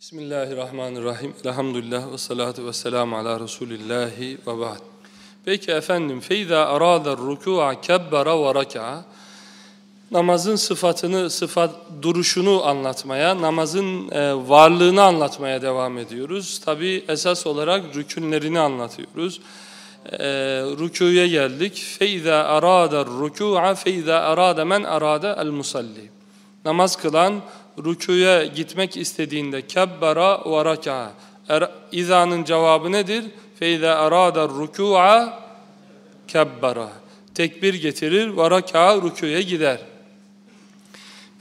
Bismillahirrahmanirrahim. Elhamdülillah ve salatu ve selamu ala Resulillahi ve ba'd. Peki efendim, feyza arada ruku'a kebbera ve raka'a. Namazın sıfatını, sıfat duruşunu anlatmaya, namazın e, varlığını anlatmaya devam ediyoruz. Tabi esas olarak rükünlerini anlatıyoruz. E, rükuya geldik. Feyza arada ruku'a feyza arada men arada el musalli. Namaz kılan rükuya gitmek istediğinde kebbera ve raka'a. Er, İza'nın cevabı nedir? Feyza arada ruku'a kebbera. Tekbir getirir ve raka'a rükuya gider.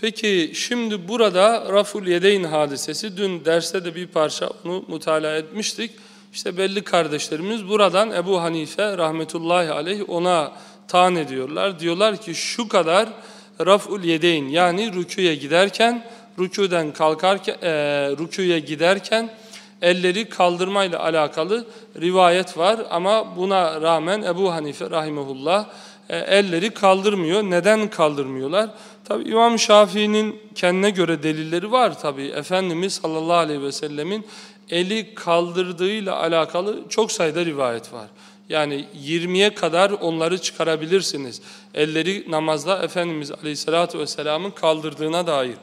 Peki şimdi burada Raful Yedeyn hadisesi, dün derste de bir parça onu mutala etmiştik. İşte belli kardeşlerimiz buradan Ebu Hanife rahmetullahi aleyh ona taan ediyorlar. Diyorlar ki şu kadar Raful Yedeyn yani rüküye giderken, rüküden kalkarken, e, rüküye giderken elleri kaldırmayla alakalı rivayet var. Ama buna rağmen Ebu Hanife rahimehullah e, elleri kaldırmıyor. Neden kaldırmıyorlar? Tabi İmam Şafii'nin kendine göre delilleri var tabi. Efendimiz sallallahu aleyhi ve sellemin eli kaldırdığıyla alakalı çok sayıda rivayet var. Yani 20'ye kadar onları çıkarabilirsiniz. Elleri namazda Efendimiz aleyhissalatü vesselamın kaldırdığına dair.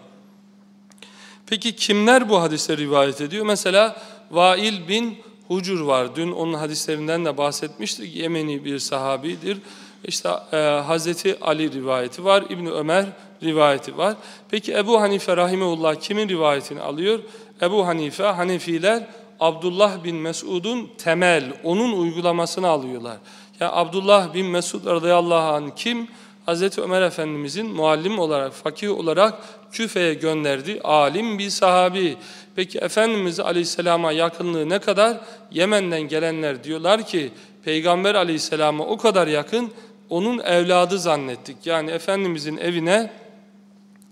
Peki kimler bu hadise rivayet ediyor? Mesela Vail bin Hucur var. Dün onun hadislerinden de bahsetmiştik. Yemeni bir sahabidir. İşte e, Hazreti Ali rivayeti var, İbni Ömer rivayeti var. Peki Ebu Hanife rahimeullah kimin rivayetini alıyor? Ebu Hanife, Hanefiler Abdullah bin Mesud'un temel, onun uygulamasını alıyorlar. Yani Abdullah bin Mesud radıyallahu anh kim? Hazreti Ömer Efendimizin muallim olarak, fakih olarak Küfe'ye gönderdiği alim bir sahabi. Peki Efendimiz Aleyhisselam'a yakınlığı ne kadar? Yemen'den gelenler diyorlar ki Peygamber Aleyhisselam'a o kadar yakın onun evladı zannettik. Yani Efendimizin evine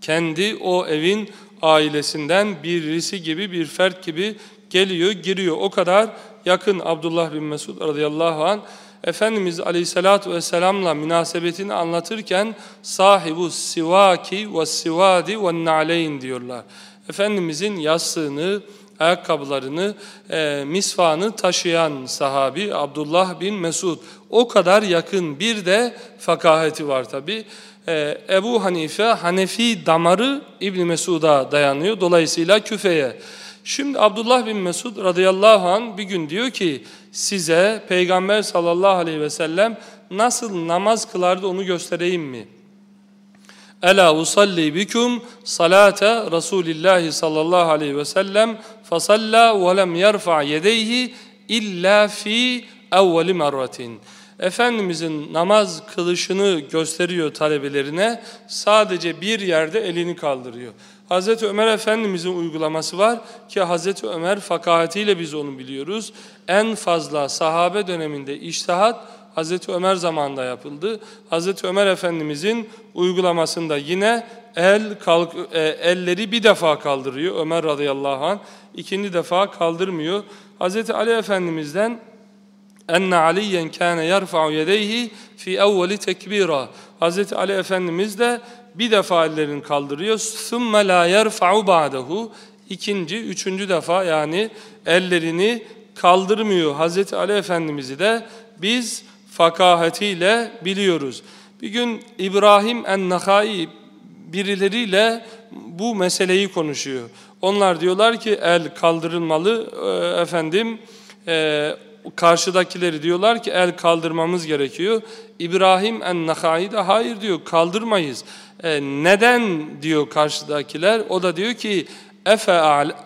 kendi o evin ailesinden birisi gibi bir fert gibi geliyor, giriyor. O kadar yakın Abdullah bin Mesud radıyallahu anh Efendimiz Aleyhisselatü Vesselam'la münasebetini anlatırken sahibu sivaki ve sivadi ve na'leyn diyorlar. Efendimizin yastığını, ayakkabılarını, e, misvanı taşıyan sahabi Abdullah bin Mesud. O kadar yakın bir de fakaheti var tabi. E, Ebu Hanife, Hanefi damarı İbn Mesud'a dayanıyor. Dolayısıyla küfeye. Şimdi Abdullah bin Mesud radıyallahu an bir gün diyor ki size Peygamber sallallahu aleyhi ve sellem nasıl namaz kılardı onu göstereyim mi? Ela usalli bikum salate Resulillahi sallallahu aleyhi ve sellem fasalla ve lem yerfa yedeyhi illa fi evveli merratin. Efendimizin namaz kılışını gösteriyor talebelerine. Sadece bir yerde elini kaldırıyor. Hazreti Ömer Efendimizin uygulaması var ki Hazreti Ömer fakahatiyle biz onu biliyoruz. En fazla sahabe döneminde iştihat Hazreti Ömer zamanında yapıldı. Hazreti Ömer Efendimizin uygulamasında yine el kalk, e, elleri bir defa kaldırıyor Ömer radıyallahu anh. ikinci defa kaldırmıyor. Hazreti Ali Efendimiz'den enne aliyen kâne yerfa'u yedeyhi fi evveli tekbira. Hazreti Ali Efendimiz de bir defa ellerini kaldırıyor. ثُمَّ لَا يَرْفَعُ بَعْدَهُ İkinci, üçüncü defa yani ellerini kaldırmıyor. Hazreti Ali Efendimiz'i de biz fakahetiyle biliyoruz. Bir gün İbrahim en-Nakhai birileriyle bu meseleyi konuşuyor. Onlar diyorlar ki el kaldırılmalı e, efendim e, karşıdakileri diyorlar ki el kaldırmamız gerekiyor. İbrahim en-Nakhai de hayır diyor kaldırmayız. E, neden diyor karşıdakiler? O da diyor ki efe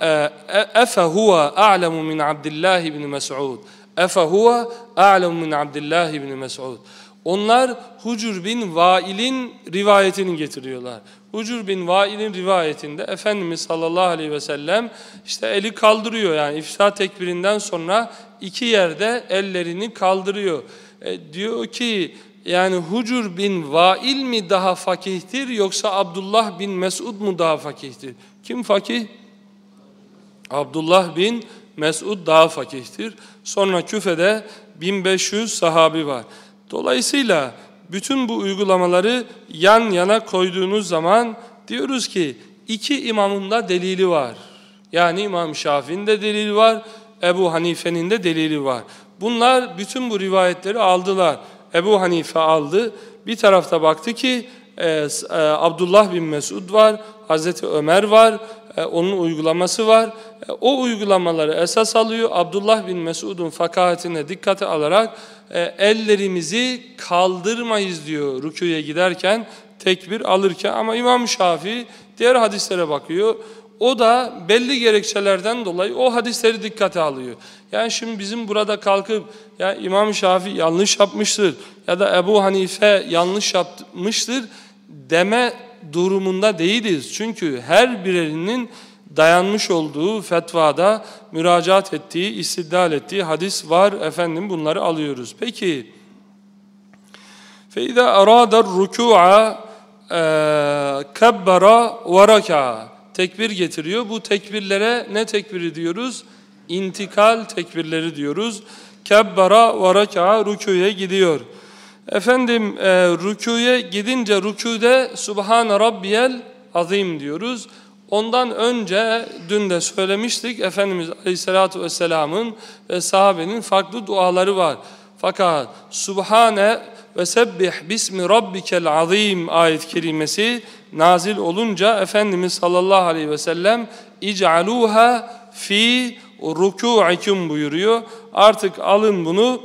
e, efe huve a'lemu min Abdullah ibn Mes'ud. Efe huve a'lemu min Abdullah ibn Mes'ud. Onlar Hucur bin Vail'in rivayetini getiriyorlar. Hucur bin Vail'in rivayetinde Efendimiz sallallahu aleyhi ve sellem işte eli kaldırıyor yani ifşa tekbirinden sonra iki yerde ellerini kaldırıyor. E, diyor ki yani Hucur bin Vail mi daha fakihtir yoksa Abdullah bin Mesud mu daha fakihtir? Kim fakih? Abdullah bin Mesud daha fakihtir. Sonra Küfe'de 1500 sahabi var. Dolayısıyla bütün bu uygulamaları yan yana koyduğunuz zaman diyoruz ki iki imamın da delili var. Yani İmam Şafii'nin de delili var, Ebu Hanife'nin de delili var. Bunlar bütün bu rivayetleri aldılar. Ebu Hanife aldı. Bir tarafta baktı ki e, e, Abdullah bin Mesud var, Hazreti Ömer var, e, onun uygulaması var. E, o uygulamaları esas alıyor. Abdullah bin Mesud'un fakahatine dikkate alarak e, ellerimizi kaldırmayız diyor rüküye giderken, tekbir alırken. Ama İmam Şafii diğer hadislere bakıyor. O da belli gerekçelerden dolayı o hadisleri dikkate alıyor. Yani şimdi bizim burada kalkıp ya İmam Şafii yanlış yapmıştır ya da Ebu Hanife yanlış yapmıştır deme durumunda değiliz. Çünkü her birinin dayanmış olduğu fetvada müracaat ettiği, istidlal ettiği hadis var. Efendim bunları alıyoruz. Peki فَاِذَا أَرَادَ الرُّكُوعَ كَبَّرَ وَرَكَعَ Tekbir getiriyor. Bu tekbirlere ne tekbiri diyoruz? İntikal tekbirleri diyoruz. Kebbara ve reka'a rüküye gidiyor. Efendim e, rüküye gidince rüküde Subhane Rabbiyel Azim diyoruz. Ondan önce dün de söylemiştik Efendimiz Aleyhisselatü Vesselam'ın ve sahabenin farklı duaları var. Fakat Subhane ve sebbih bismi rabbikel azim ayet-i kerimesi nazil olunca Efendimiz sallallahu aleyhi ve sellem ic'aluha fi ruku'ikum buyuruyor. Artık alın bunu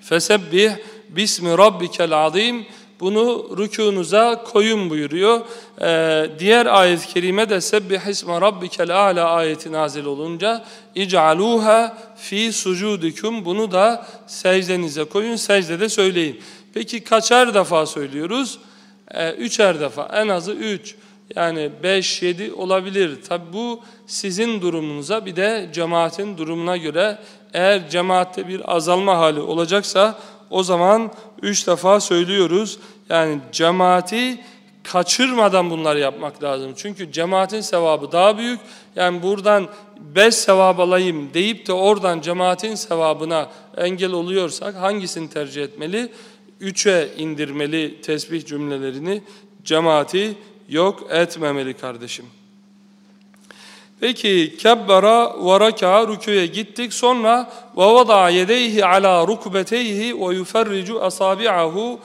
fesebbih bismi rabbikel azim bunu rükunuza koyun buyuruyor. Ee, diğer ayet-i kerime de sebbih isme rabbikel a'la ayeti nazil olunca ic'aluha fi sucudikum bunu da secdenize koyun secdede söyleyin. Peki kaçar defa söylüyoruz? Ee, üçer defa en azı üç yani beş yedi olabilir. Tabi bu sizin durumunuza bir de cemaatin durumuna göre eğer cemaatte bir azalma hali olacaksa o zaman üç defa söylüyoruz. Yani cemaati kaçırmadan bunları yapmak lazım. Çünkü cemaatin sevabı daha büyük. Yani buradan beş sevap alayım deyip de oradan cemaatin sevabına engel oluyorsak hangisini tercih etmeli? Üçe indirmeli tesbih cümlelerini, cemaati yok etmemeli kardeşim. Peki kebbara ve raka rüküye gittik. Sonra ve vada yedeyhi ala rukbeteyhi ve yuferricu asabi'ahu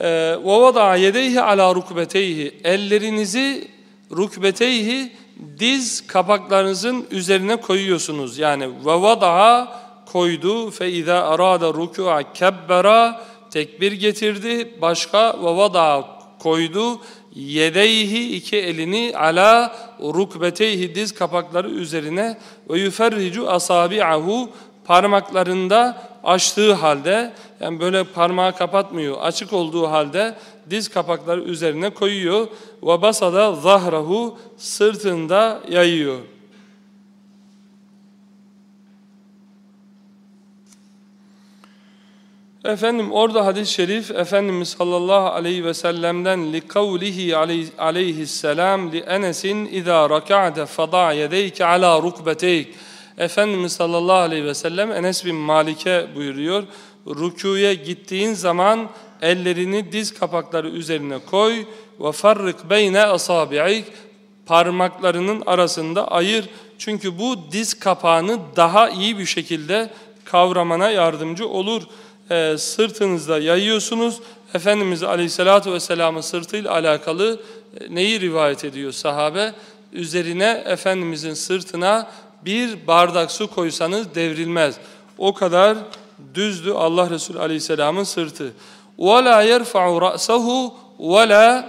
ve vada yedeyhi ala rukbeteyhi ellerinizi rukbeteyhi diz kapaklarınızın üzerine koyuyorsunuz. Yani ve vada koydu fe iza arada ruku'a kebbera tekbir getirdi. Başka ve vada koydu yedeyhi iki elini ala rukbeteyhi diz kapakları üzerine ve yuferricu asabi'ahu parmaklarında açtığı halde yani böyle parmağı kapatmıyor açık olduğu halde diz kapakları üzerine koyuyor ve basada zahrahu sırtında yayıyor. Efendim orada hadis-i şerif Efendimiz sallallahu aleyhi ve sellem'den kavlihi aleyhisselam li enesin izâ raka'de fada yedeyke ala rukbeteyk. Efendimiz sallallahu aleyhi ve sellem Enes bin Malik'e buyuruyor rükuya gittiğin zaman ellerini diz kapakları üzerine koy ve farrik beyne asabi'ik parmaklarının arasında ayır. Çünkü bu diz kapağını daha iyi bir şekilde kavramana yardımcı olur e, sırtınızda yayıyorsunuz. Efendimiz Aleyhisselatü Vesselam'ın sırtıyla alakalı e, neyi rivayet ediyor sahabe? Üzerine Efendimizin sırtına bir bardak su koysanız devrilmez. O kadar düzdü Allah Resulü Aleyhisselam'ın sırtı. وَلَا يَرْفَعُ رَأْسَهُ وَلَا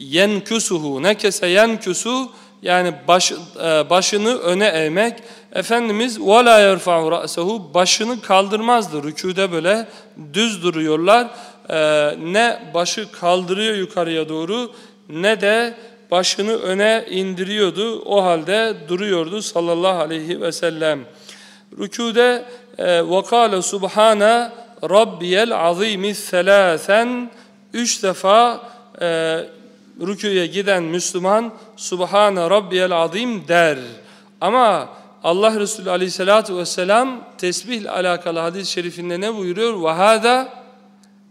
يَنْكُسُهُ Nekese yenkusu yani baş, e, başını öne eğmek. Efendimiz وَلَا يَرْفَعُ رَأْسَهُ Başını kaldırmazdı. Rükûde böyle düz duruyorlar. E, ne başı kaldırıyor yukarıya doğru ne de başını öne indiriyordu. O halde duruyordu sallallahu aleyhi ve sellem. Rükûde وَقَالَ سُبْحَانَ رَبِّيَ الْعَظِيمِ ثَلَاثًا Üç defa e, rüküye giden Müslüman Subhane Rabbiyel Azim der. Ama Allah Resulü Aleyhisselatü Vesselam tesbihle alakalı hadis-i şerifinde ne buyuruyor? وَهَذَا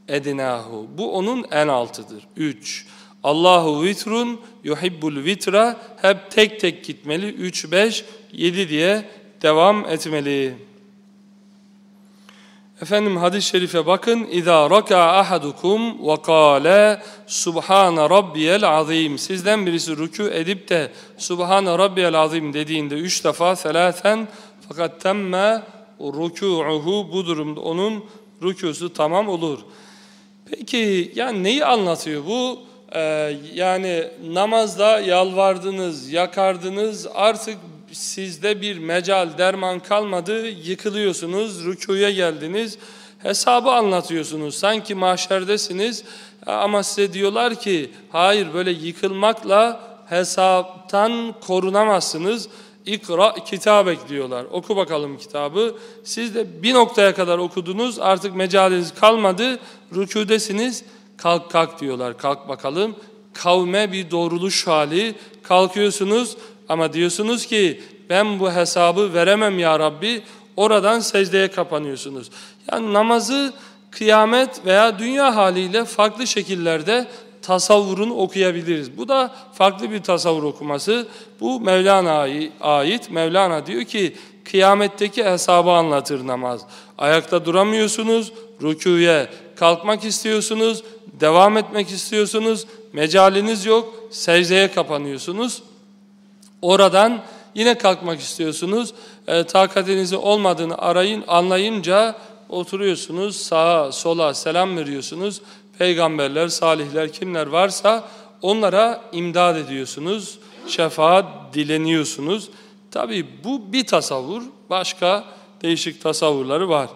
edinahu. Bu onun en altıdır. Üç. Allahu vitrun yuhibbul vitra hep tek tek gitmeli. 3 5 7 diye devam etmeli. Efendim hadis-i şerife bakın. İza raka ahadukum ve kâle subhana rabbiyel azim. Sizden birisi rükû edip de subhana rabbiyel azim dediğinde üç defa selaten fakat temme rükû'uhu bu durumda onun rükûsu tamam olur. Peki yani neyi anlatıyor bu? Ee, yani namazda yalvardınız, yakardınız artık sizde bir mecal, derman kalmadı, yıkılıyorsunuz, rükuya geldiniz, hesabı anlatıyorsunuz. Sanki mahşerdesiniz ama size diyorlar ki hayır böyle yıkılmakla hesaptan korunamazsınız. İkra kitabek diyorlar. Oku bakalım kitabı. Siz de bir noktaya kadar okudunuz. Artık mecaliniz kalmadı. Rükudesiniz. Kalk kalk diyorlar. Kalk bakalım. Kavme bir doğruluş hali. Kalkıyorsunuz. Ama diyorsunuz ki ben bu hesabı veremem ya Rabbi. Oradan secdeye kapanıyorsunuz. Yani namazı kıyamet veya dünya haliyle farklı şekillerde tasavvurunu okuyabiliriz. Bu da farklı bir tasavvur okuması. Bu Mevlana'ya ait. Mevlana diyor ki kıyametteki hesabı anlatır namaz. Ayakta duramıyorsunuz, rüküye kalkmak istiyorsunuz, devam etmek istiyorsunuz, mecaliniz yok, secdeye kapanıyorsunuz. Oradan yine kalkmak istiyorsunuz. E, takatinizi olmadığını arayın, anlayınca oturuyorsunuz. Sağa, sola selam veriyorsunuz. Peygamberler, salihler kimler varsa onlara imdad ediyorsunuz. Şefaat dileniyorsunuz. Tabi bu bir tasavvur. Başka değişik tasavvurları var.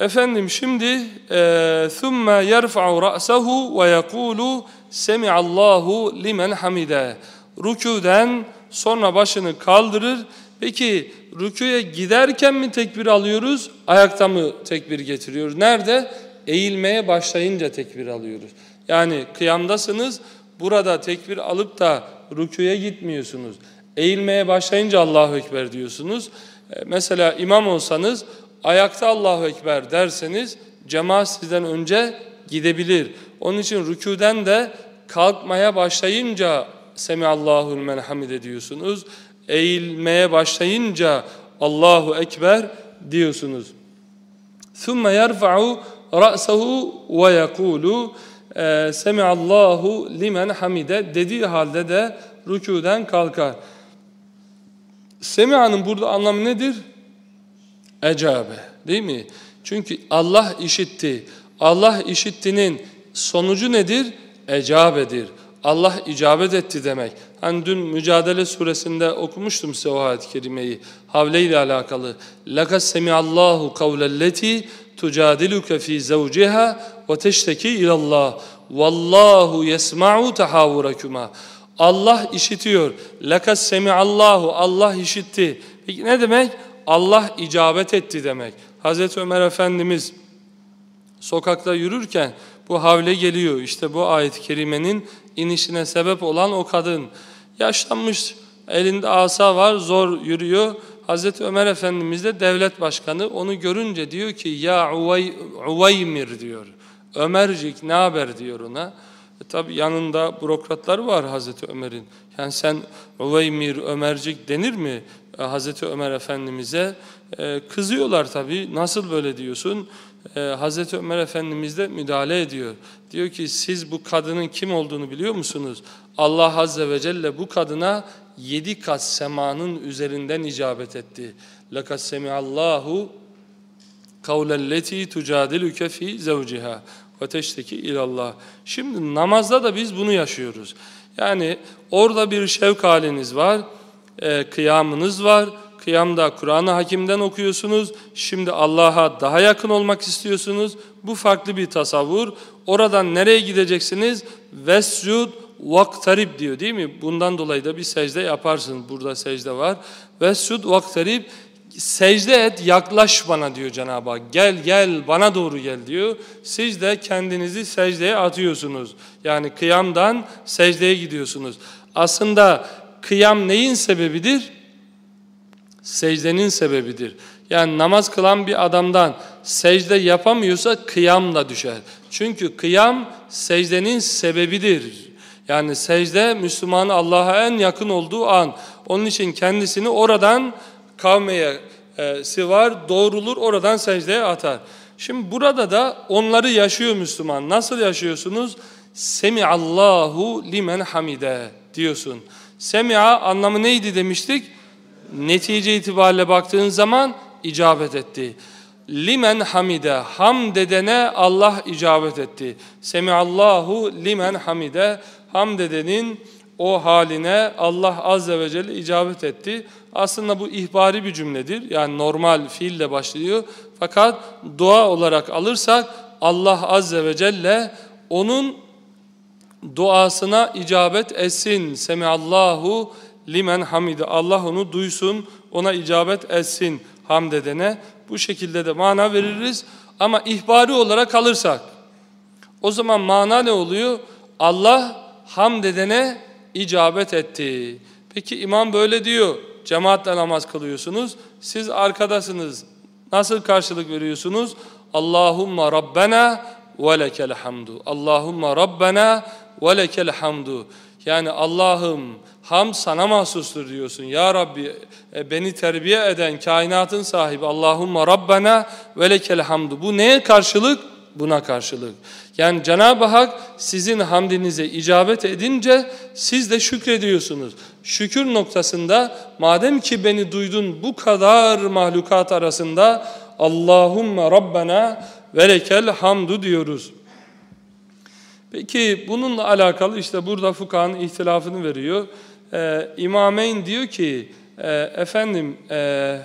Efendim şimdi ثُمَّ يَرْفَعُ رَأْسَهُ وَيَقُولُ سَمِعَ اللّٰهُ لِمَنْ حَمِدَهُ Rükûden sonra başını kaldırır. Peki rüküye giderken mi tekbir alıyoruz, ayakta mı tekbir getiriyoruz? Nerede? Eğilmeye başlayınca tekbir alıyoruz. Yani kıyamdasınız, burada tekbir alıp da rüküye gitmiyorsunuz. Eğilmeye başlayınca Allahu Ekber diyorsunuz. E, mesela imam olsanız ayakta Allahu Ekber derseniz cemaat sizden önce gidebilir. Onun için rüküden de kalkmaya başlayınca Semiallahul men hamid ediyorsunuz. Eğilmeye başlayınca Allahu ekber diyorsunuz. Thumma yerfa'u ra'sahu ve yekulu e, Semiallahu limen hamide dediği halde de rükûden kalkar. Semia'nın burada anlamı nedir? Ecabe değil mi? Çünkü Allah işitti. Allah işittinin sonucu nedir? Ecabedir. Allah icabet etti demek. Hani dün Mücadele suresinde okumuştum size o ayet-i kerimeyi. Havle ile alakalı. لَقَدْ سَمِعَ اللّٰهُ قَوْلَ الَّتِي تُجَادِلُكَ ف۪ي زَوْجِهَا وَتَشْتَكِي اِلَى اللّٰهِ وَاللّٰهُ يَسْمَعُ تَحَاوُرَكُمَا Allah işitiyor. لَقَدْ سَمِعَ اللّٰهُ Allah işitti. Peki ne demek? Allah icabet etti demek. Hazreti Ömer Efendimiz sokakta yürürken bu havle geliyor. İşte bu ayet-i kerimenin inişine sebep olan o kadın. Yaşlanmış, elinde asa var, zor yürüyor. Hazreti Ömer Efendimiz de devlet başkanı onu görünce diyor ki ya Uvay, Uvaymir diyor. Ömercik ne haber diyor ona. E tabi yanında bürokratlar var Hazreti Ömer'in. Yani sen Uvaymir, Ömercik denir mi e, Hazreti Ömer Efendimiz'e? E, kızıyorlar tabi. Nasıl böyle diyorsun? e, Hazreti Ömer Efendimiz de müdahale ediyor. Diyor ki siz bu kadının kim olduğunu biliyor musunuz? Allah Azze ve Celle bu kadına yedi kat semanın üzerinden icabet etti. لَقَدْ سَمِعَ اللّٰهُ قَوْلَ الَّتِي تُجَادِلُكَ ف۪ي زَوْجِهَا وَتَشْتَكِ ilallah. Şimdi namazda da biz bunu yaşıyoruz. Yani orada bir şevk haliniz var, e, kıyamınız var, Kıyamda Kur'an-ı Hakim'den okuyorsunuz. Şimdi Allah'a daha yakın olmak istiyorsunuz. Bu farklı bir tasavvur. Oradan nereye gideceksiniz? Vescud vaktarib diyor değil mi? Bundan dolayı da bir secde yaparsınız. Burada secde var. Vescud vaktarib secde et yaklaş bana diyor Cenab-ı Hak. Gel gel bana doğru gel diyor. Siz de kendinizi secdeye atıyorsunuz. Yani kıyamdan secdeye gidiyorsunuz. Aslında kıyam neyin sebebidir? Secdenin sebebidir. Yani namaz kılan bir adamdan secde yapamıyorsa kıyamla düşer. Çünkü kıyam secdenin sebebidir. Yani secde Müslümanın Allah'a en yakın olduğu an. Onun için kendisini oradan kavmeye e, sivar, doğrulur, oradan secdeye atar. Şimdi burada da onları yaşıyor Müslüman. Nasıl yaşıyorsunuz? Semiallahu limen hamide diyorsun. Semi'a anlamı neydi demiştik? Netice itibariyle baktığın zaman icabet etti. Limen hamide ham dedene Allah icabet etti. Semiallahu limen hamide ham dedenin o haline Allah azze ve celle icabet etti. Aslında bu ihbari bir cümledir. Yani normal fiille başlıyor. Fakat dua olarak alırsak Allah azze ve celle onun duasına icabet etsin. Semiallahu limen hamide. Allah onu duysun, ona icabet etsin hamd edene. Bu şekilde de mana veririz. Ama ihbari olarak alırsak o zaman mana ne oluyor? Allah hamd edene icabet etti. Peki imam böyle diyor. Cemaatle namaz kılıyorsunuz. Siz arkadasınız. Nasıl karşılık veriyorsunuz? Allahumma Rabbena ve lekel hamdu. Allahumma Rabbena ve lekel hamdu. Yani Allah'ım ham sana mahsustur diyorsun. Ya Rabbi e, beni terbiye eden kainatın sahibi Allahumma Rabbena ve lekel hamdu. Bu neye karşılık? Buna karşılık. Yani Cenab-ı Hak sizin hamdinize icabet edince siz de şükrediyorsunuz. Şükür noktasında madem ki beni duydun bu kadar mahlukat arasında Allahumma Rabbena ve lekel hamdu diyoruz. Peki bununla alakalı işte burada fukahanın ihtilafını veriyor. Ee, İmameyn diyor ki e, efendim e,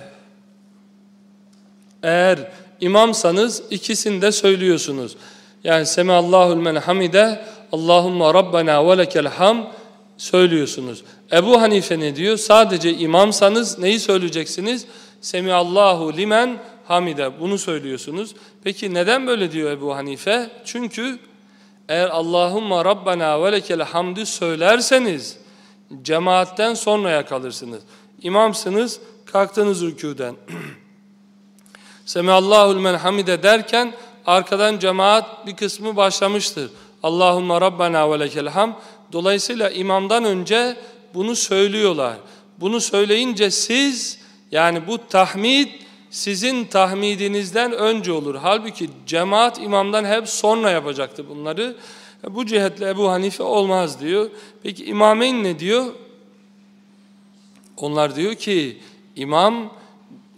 eğer imamsanız ikisini de söylüyorsunuz. Yani Semallahul men hamide Allahumma Rabbena ve lekel ham söylüyorsunuz. Ebu Hanife ne diyor? Sadece imamsanız neyi söyleyeceksiniz? Semiallahu limen hamide bunu söylüyorsunuz. Peki neden böyle diyor Ebu Hanife? Çünkü eğer Allahumma Rabbena ve lekel hamdü söylerseniz cemaatten sonraya kalırsınız. İmamsınız, kalktınız rükûden. Semihallahul men hamide derken arkadan cemaat bir kısmı başlamıştır. Allahumma Rabbena ve lekel ham. Dolayısıyla imamdan önce bunu söylüyorlar. Bunu söyleyince siz yani bu tahmid sizin tahmidinizden önce olur. Halbuki cemaat imamdan hep sonra yapacaktı bunları. Bu cihetle Ebu Hanife olmaz diyor. Peki imameyn ne diyor? Onlar diyor ki imam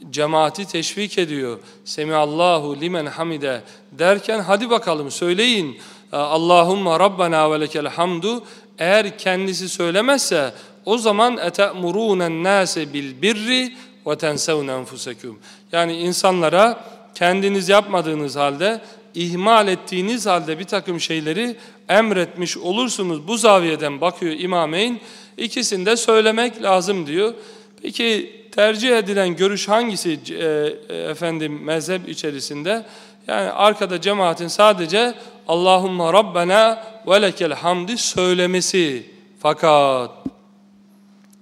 cemaati teşvik ediyor. Semiallahu limen hamide derken hadi bakalım söyleyin. Allahumma Rabbena ve hamdu. Eğer kendisi söylemezse o zaman ete'murûnen nâse bil birri ve tensevne enfusekum. Yani insanlara kendiniz yapmadığınız halde, ihmal ettiğiniz halde bir takım şeyleri emretmiş olursunuz. Bu zaviyeden bakıyor İmameyn. İkisini de söylemek lazım diyor. Peki tercih edilen görüş hangisi e, e, efendim mezhep içerisinde? Yani arkada cemaatin sadece Allahumma Rabbena ve lekel hamdi söylemesi. Fakat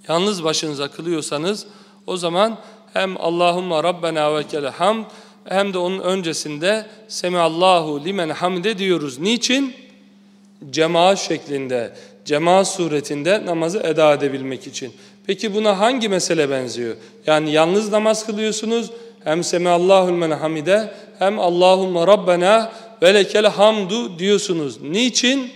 yalnız başınıza kılıyorsanız o zaman hem Allahumma Rabbena ve lekel hamd hem de onun öncesinde Semiallahu limen hamde diyoruz. Niçin? Cemaat şeklinde, cemaat suretinde namazı eda edebilmek için. Peki buna hangi mesele benziyor? Yani yalnız namaz kılıyorsunuz. Hem Semiallahul men hamide hem Allahumma Rabbena ve hamdu diyorsunuz. Niçin?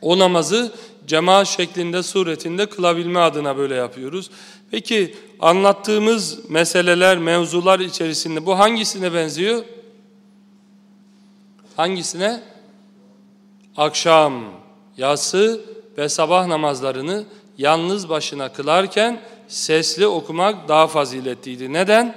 O namazı cemaat şeklinde, suretinde kılabilme adına böyle yapıyoruz. Peki anlattığımız meseleler, mevzular içerisinde bu hangisine benziyor? Hangisine? Akşam, yatsı ve sabah namazlarını yalnız başına kılarken sesli okumak daha faziletliydi. Neden?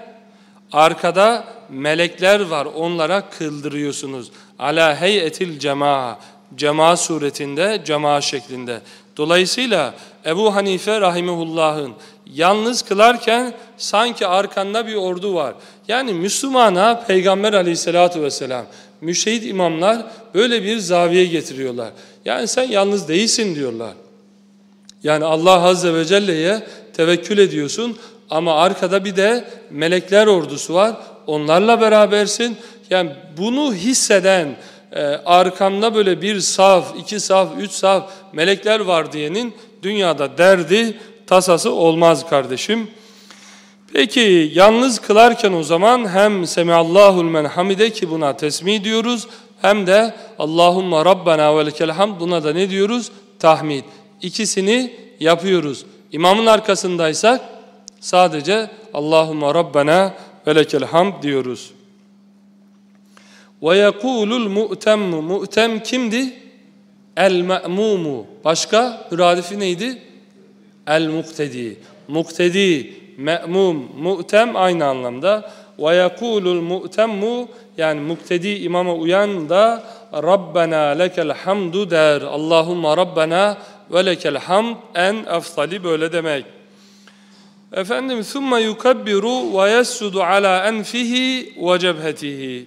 Arkada melekler var onlara kıldırıyorsunuz. Ala heyetil cema'a. Cemaat suretinde, cemaat şeklinde. Dolayısıyla Ebu Hanife rahimehullah'ın yalnız kılarken sanki arkanda bir ordu var. Yani Müslümana Peygamber aleyhissalatu vesselam, müşehit imamlar böyle bir zaviye getiriyorlar. Yani sen yalnız değilsin diyorlar. Yani Allah Azze ve Celle'ye tevekkül ediyorsun ama arkada bir de melekler ordusu var. onlarla berabersin. Yani bunu hisseden, e, arkamda böyle bir saf, iki saf, üç saf melekler var diyenin dünyada derdi, tasası olmaz kardeşim. Peki yalnız kılarken o zaman hem Semiallahul men hamide ki buna tesmih diyoruz hem de Allahumma Rabbena ve hamd buna da ne diyoruz? Tahmid. İkisini yapıyoruz. İmamın arkasındaysak sadece Allahumma Rabbena ve hamd diyoruz. Ve yekulul mu'temmu. Mu'tem kimdi? El me'mumu. Başka? Müradifi neydi? El muktedi. Muktedi, Me'mum, mu'tem aynı anlamda. Ve yekulul mu'temmu yani muktedi imama uyan da Rabbena lekel hamdu der. Allahumma Rabbena ve lekel hamd en efsali böyle demek. Efendim summa yukabbiru ve yescudu ala enfihi ve cebhetihi.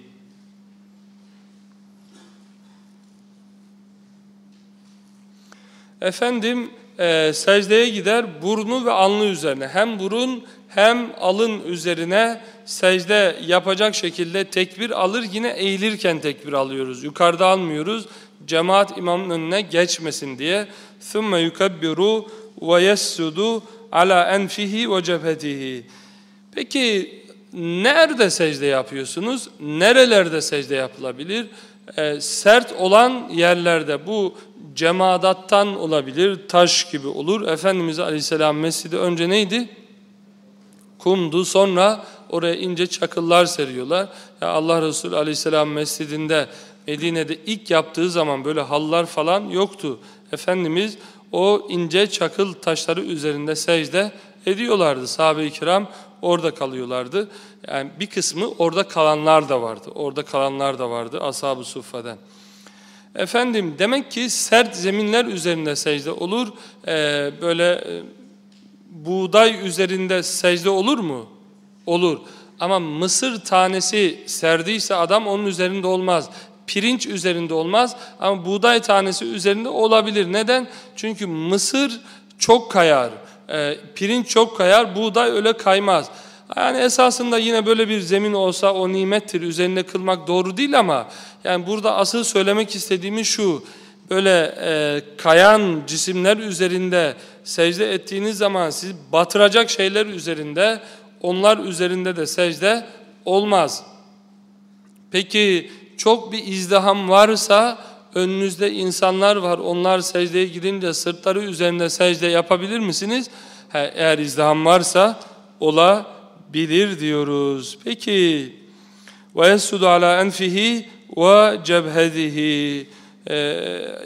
Efendim e, secdeye gider burnu ve alnı üzerine hem burun hem alın üzerine secde yapacak şekilde tekbir alır yine eğilirken tekbir alıyoruz. Yukarıda almıyoruz. Cemaat imamın önüne geçmesin diye. ثُمَّ يُكَبِّرُ وَيَسْجُدُ ala enfihi ve cephetihi. Peki nerede secde yapıyorsunuz? Nerelerde secde yapılabilir? Ee, sert olan yerlerde bu cemadattan olabilir, taş gibi olur. Efendimiz Aleyhisselam mescidi önce neydi? Kumdu. Sonra oraya ince çakıllar seriyorlar. Ya Allah Resulü Aleyhisselam mescidinde Medine'de ilk yaptığı zaman böyle hallar falan yoktu. Efendimiz o ince çakıl taşları üzerinde secde ediyorlardı. Sahabe-i kiram orada kalıyorlardı. Yani bir kısmı orada kalanlar da vardı. Orada kalanlar da vardı ashab-ı suffeden. Efendim demek ki sert zeminler üzerinde secde olur. Ee, böyle e, buğday üzerinde secde olur mu? Olur. Ama mısır tanesi serdiyse adam onun üzerinde olmaz pirinç üzerinde olmaz ama buğday tanesi üzerinde olabilir. Neden? Çünkü mısır çok kayar, e, pirinç çok kayar, buğday öyle kaymaz. Yani esasında yine böyle bir zemin olsa o nimettir, üzerinde kılmak doğru değil ama yani burada asıl söylemek istediğimiz şu, böyle e, kayan cisimler üzerinde secde ettiğiniz zaman sizi batıracak şeyler üzerinde, onlar üzerinde de secde olmaz. Peki çok bir izdiham varsa önünüzde insanlar var. Onlar secdeye gidince sırtları üzerinde secde yapabilir misiniz? He, eğer izdiham varsa olabilir diyoruz. Peki ve yesudu ala enfihi ve cebhedihi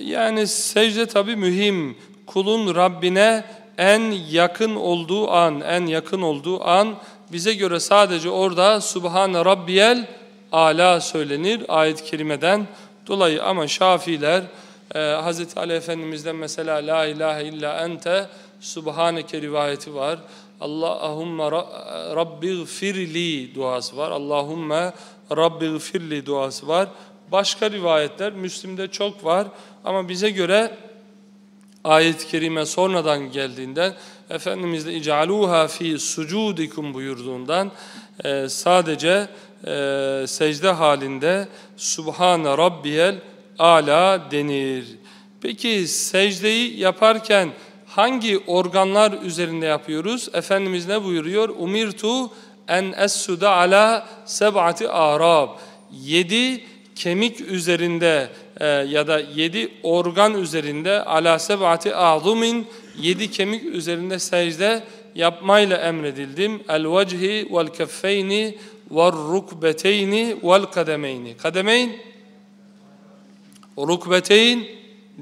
yani secde tabi mühim. Kulun Rabbine en yakın olduğu an, en yakın olduğu an bize göre sadece orada Subhane Rabbiyel ala söylenir ayet-i kerimeden dolayı ama Şafiler e, Hz. Ali Efendimiz'den mesela La ilahe illa ente subhaneke rivayeti var. Allahümme Rabbi firli duası var. Allahümme Rabbi firli duası var. Başka rivayetler Müslim'de çok var ama bize göre ayet-i kerime sonradan geldiğinden Efendimiz de icaluha fi sucudikum buyurduğundan e, sadece e, secde halinde Subhane Rabbiyel Ala denir. Peki secdeyi yaparken hangi organlar üzerinde yapıyoruz? Efendimiz ne buyuruyor? Umirtu en essuda ala seb'ati arab. Yedi kemik üzerinde e, ya da yedi organ üzerinde ala seb'ati azumin yedi kemik üzerinde secde yapmayla emredildim. El vecihi vel keffeyni vel rukbeteyni vel kademeyni. Kademeyn, rukbeteyn,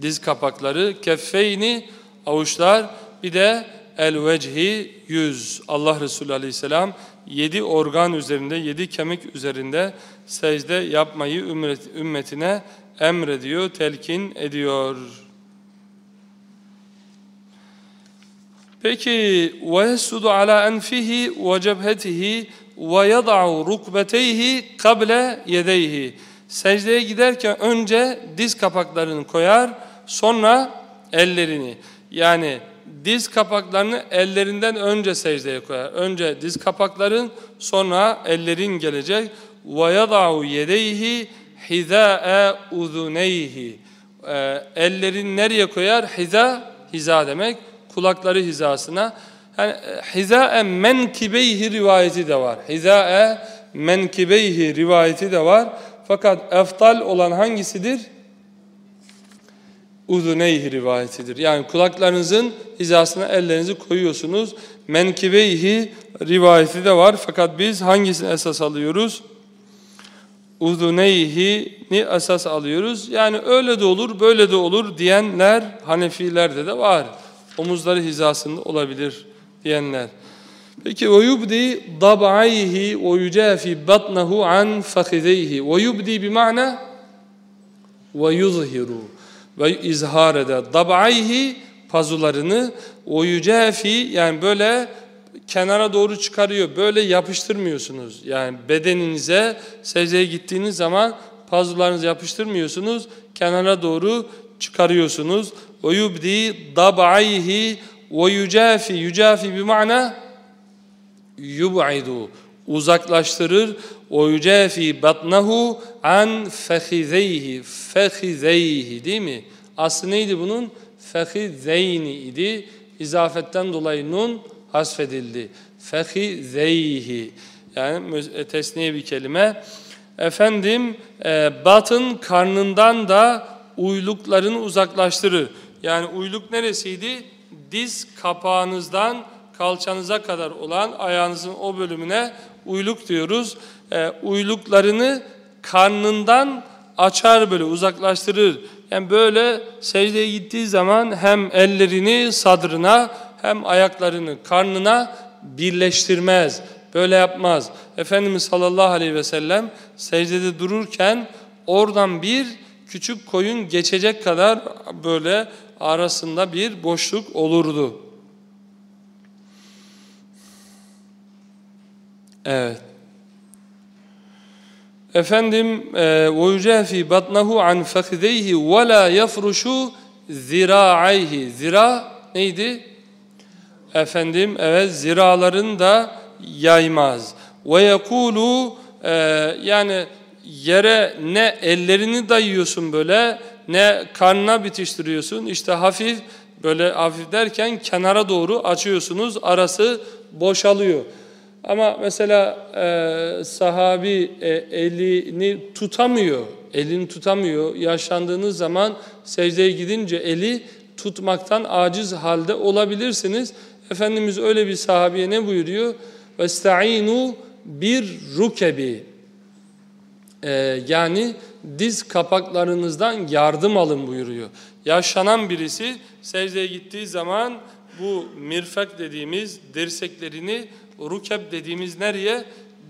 diz kapakları, keffeyni, avuçlar bir de el vecihi yüz. Allah Resulü aleyhisselam yedi organ üzerinde, yedi kemik üzerinde secde yapmayı ümmetine emrediyor, telkin ediyor. Peki ve yescudu ala enfihi ve cebhetihi ve yad'u rukbeteyhi kable yedeyhi. Secdeye giderken önce diz kapaklarını koyar, sonra ellerini. Yani diz kapaklarını ellerinden önce secdeye koyar. Önce diz kapakların sonra ellerin gelecek. وَيَضَعُ يَدَيْهِ حِذَاءَ اُذُنَيْهِ Ellerini nereye koyar? Hiza, hiza demek. Kulakları hizasına. Yani hizae menkibeyhi rivayeti de var. Hizae menkibeyhi rivayeti de var. Fakat eftal olan hangisidir? Uzuneyhi rivayetidir. Yani kulaklarınızın hizasına ellerinizi koyuyorsunuz. Menkibeyhi rivayeti de var. Fakat biz hangisini esas alıyoruz? Uzuneyhi'ni esas alıyoruz. Yani öyle de olur, böyle de olur diyenler Hanefilerde de var. Omuzları hizasında olabilir diyenler. Peki ve yubdi dab'ayhi ve yucafi batnahu an fakhideyhi. Ve yubdi bir mana ve yuzhiru ve izhar eder. Dab'ayhi pazularını ve yucafi yani böyle kenara doğru çıkarıyor. Böyle yapıştırmıyorsunuz. Yani bedeninize secdeye gittiğiniz zaman pazularınızı yapıştırmıyorsunuz. Kenara doğru çıkarıyorsunuz. Ve yubdi dab'ayhi ve yucafi. Yucafi bir mana yub'idu. Uzaklaştırır. Yucafi batnahu an fehizeyhi. Fehizeyhi değil mi? Aslı neydi bunun? Fehizeyni idi. İzafetten dolayı nun hasfedildi. Fehizeyhi. Yani tesniye bir kelime. Efendim e, batın karnından da uyluklarını uzaklaştırır. Yani uyluk neresiydi? Diz kapağınızdan kalçanıza kadar olan ayağınızın o bölümüne uyluk diyoruz. E, uyluklarını karnından açar böyle uzaklaştırır. Yani böyle secdeye gittiği zaman hem ellerini sadrına hem ayaklarını karnına birleştirmez. Böyle yapmaz. Efendimiz sallallahu aleyhi ve sellem secdede dururken oradan bir küçük koyun geçecek kadar böyle arasında bir boşluk olurdu. Evet. Efendim وَيُجَافِ بَطْنَهُ عَنْ فَخِذَيْهِ وَلَا يَفْرُشُ zira'ayhi. Zira neydi? Efendim evet ziralarını da yaymaz. Ve yekulu yani yere ne ellerini dayıyorsun böyle ne karnına bitiştiriyorsun. İşte hafif böyle hafif derken kenara doğru açıyorsunuz. Arası boşalıyor. Ama mesela e, sahabi e, elini tutamıyor, elini tutamıyor. Yaşlandığınız zaman secdeye gidince eli tutmaktan aciz halde olabilirsiniz. Efendimiz öyle bir sahabiye ne buyuruyor? Vestainu bir rukebi. Ee, yani diz kapaklarınızdan yardım alın buyuruyor. Yaşanan birisi secdeye gittiği zaman bu mirfak dediğimiz dirseklerini rukeb dediğimiz nereye?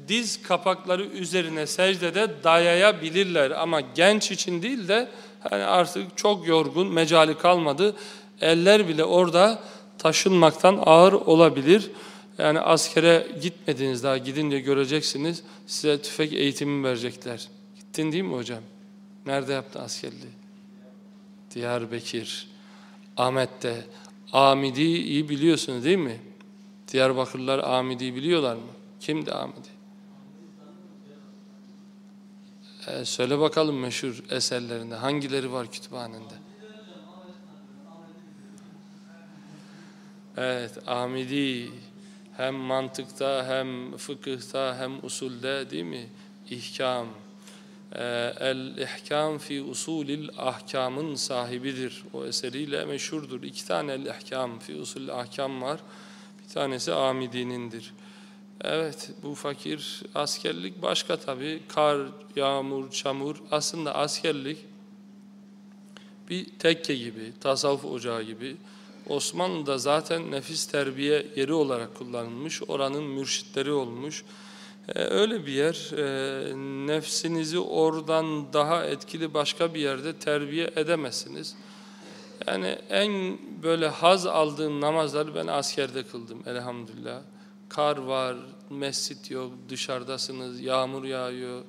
Diz kapakları üzerine secdede dayayabilirler ama genç için değil de hani artık çok yorgun, mecali kalmadı. Eller bile orada taşınmaktan ağır olabilir. Yani askere gitmediniz daha gidince göreceksiniz. Size tüfek eğitimi verecekler. Gittin değil mi hocam? Nerede yaptın askerliği? Diyarbakır, Ahmet'te. Amidi'yi biliyorsunuz değil mi? Diyarbakırlılar Amidi'yi biliyorlar mı? Kimdi Amidi? Ee, söyle bakalım meşhur eserlerinde. Hangileri var kütüphanende? Evet, Amidi hem mantıkta hem fıkıhta hem usulde değil mi? İhkam. Ee, El-İhkam fi usulil ahkamın sahibidir. O eseriyle meşhurdur. İki tane El-İhkam fi usulil ahkam var. Bir tanesi Amidi'nindir. Evet bu fakir askerlik başka tabi. Kar, yağmur, çamur. Aslında askerlik bir tekke gibi, tasavvuf ocağı gibi. Osmanlı'da zaten nefis terbiye yeri olarak kullanılmış. Oranın mürşitleri olmuş. Ee, öyle bir yer. Ee, nefsinizi oradan daha etkili başka bir yerde terbiye edemezsiniz. Yani en böyle haz aldığım namazları ben askerde kıldım elhamdülillah. Kar var, mescit yok, dışarıdasınız, yağmur yağıyor.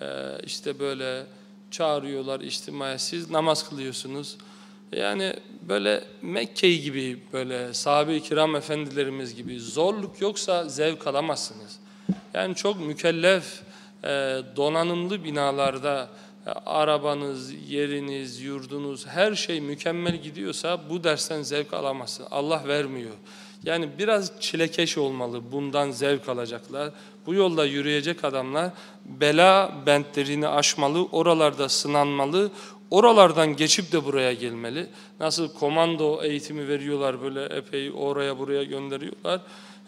Ee, işte böyle çağırıyorlar içtimaya, siz namaz kılıyorsunuz. Yani böyle Mekke gibi böyle sahabe-i kiram efendilerimiz gibi zorluk yoksa zevk alamazsınız. Yani çok mükellef, e, donanımlı binalarda arabanız, yeriniz, yurdunuz her şey mükemmel gidiyorsa bu dersten zevk alamazsın. Allah vermiyor. Yani biraz çilekeş olmalı bundan zevk alacaklar. Bu yolda yürüyecek adamlar bela bentlerini aşmalı, oralarda sınanmalı, oralardan geçip de buraya gelmeli. Nasıl komando eğitimi veriyorlar böyle epey oraya buraya gönderiyorlar.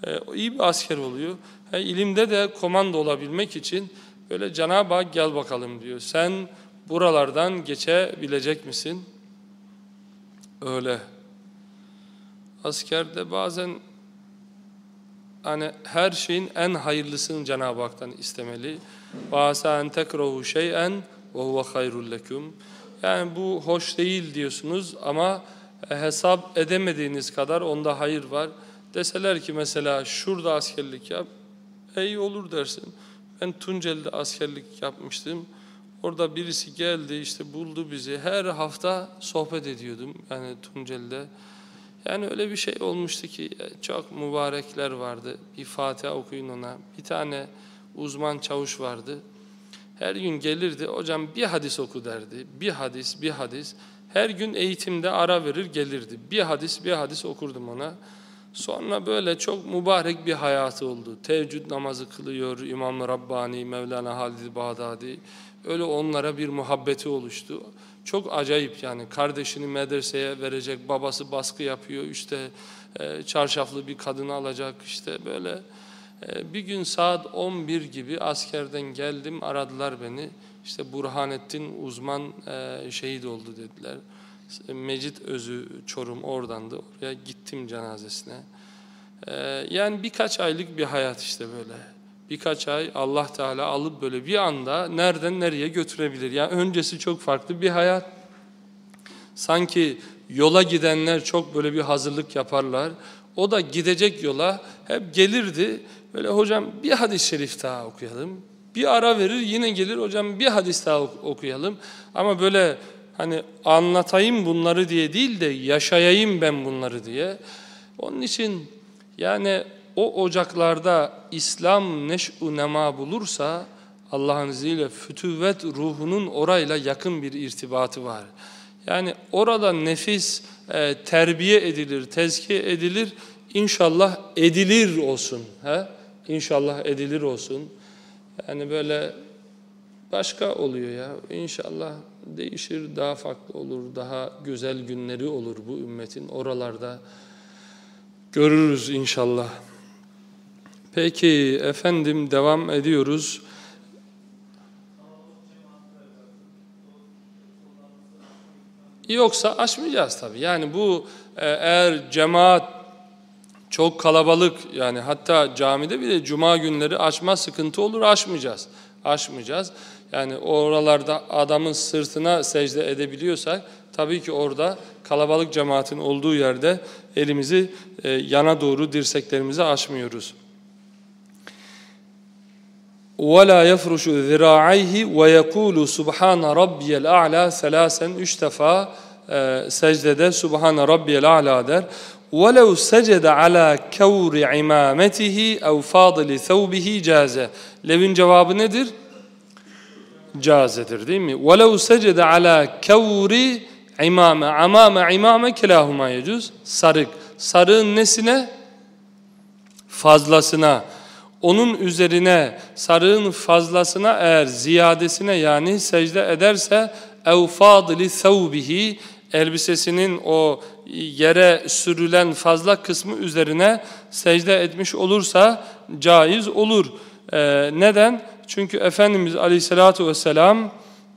Ee, iyi bir asker oluyor. E, ilimde de komando olabilmek için Böyle Cenab-ı Hak gel bakalım diyor. Sen buralardan geçebilecek misin? Öyle. Askerde bazen hani her şeyin en hayırlısını Cenab-ı Hak'tan istemeli. Basen tekrohu şeyen ve huve hayrul leküm. Yani bu hoş değil diyorsunuz ama hesap edemediğiniz kadar onda hayır var. Deseler ki mesela şurada askerlik yap, iyi olur dersin. Ben Tunceli'de askerlik yapmıştım. Orada birisi geldi işte buldu bizi. Her hafta sohbet ediyordum yani Tunceli'de. Yani öyle bir şey olmuştu ki e, çok mübarekler vardı. Bir Fatiha okuyun ona. Bir tane uzman çavuş vardı. Her gün gelirdi. Hocam bir hadis oku derdi. Bir hadis, bir hadis. Her gün eğitimde ara verir gelirdi. Bir hadis, bir hadis okurdum ona. Sonra böyle çok mübarek bir hayatı oldu. Teheccüd namazı kılıyor İmam Rabbani, Mevlana Halid Bağdadi. Öyle onlara bir muhabbeti oluştu. Çok acayip yani kardeşini medreseye verecek, babası baskı yapıyor işte e, çarşaflı bir kadını alacak işte böyle. E, bir gün saat 11 gibi askerden geldim aradılar beni. İşte Burhanettin uzman e, şehit oldu dediler. Mecit Özü Çorum oradandı. Oraya gittim cenazesine. E, yani birkaç aylık bir hayat işte böyle birkaç ay Allah Teala alıp böyle bir anda nereden nereye götürebilir. Yani öncesi çok farklı bir hayat. Sanki yola gidenler çok böyle bir hazırlık yaparlar. O da gidecek yola hep gelirdi. Böyle hocam bir hadis-i şerif daha okuyalım. Bir ara verir yine gelir hocam bir hadis daha okuyalım. Ama böyle hani anlatayım bunları diye değil de yaşayayım ben bunları diye. Onun için yani o ocaklarda İslam neş'u nema bulursa Allah'ın izniyle fütüvvet ruhunun orayla yakın bir irtibatı var. Yani orada nefis e, terbiye edilir, tezkiye edilir. İnşallah edilir olsun. He? İnşallah edilir olsun. Yani böyle başka oluyor ya. İnşallah değişir, daha farklı olur, daha güzel günleri olur bu ümmetin oralarda. Görürüz inşallah. Peki efendim devam ediyoruz. Yoksa açmayacağız tabii. Yani bu e, eğer cemaat çok kalabalık yani hatta camide bile cuma günleri açma sıkıntı olur açmayacağız. Açmayacağız Yani oralarda adamın sırtına secde edebiliyorsak tabii ki orada kalabalık cemaatin olduğu yerde elimizi e, yana doğru dirseklerimizi açmıyoruz. وَلَا يَفْرُشُ ذِرَاعَيْهِ وَيَقُولُ سُبْحَانَ رَبِّيَ الْاَعْلَى Selasen üç defa e, secdede Subhane Rabbiyel A'la der. وَلَوْ سَجَدَ عَلَى كَوْرِ عِمَامَتِهِ اَوْ فَاضِلِ ثَوْبِهِ caze. Lev'in cevabı nedir? Cazedir değil mi? وَلَوْ سَجَدَ عَلَى كَوْرِ imame, amame, imame kilahuma yecuz. Sarık. Sarığın nesine? Fazlasına onun üzerine sarığın fazlasına eğer ziyadesine yani secde ederse ev fadli thawbihi elbisesinin o yere sürülen fazla kısmı üzerine secde etmiş olursa caiz olur. Ee, neden? Çünkü Efendimiz Aleyhisselatü Vesselam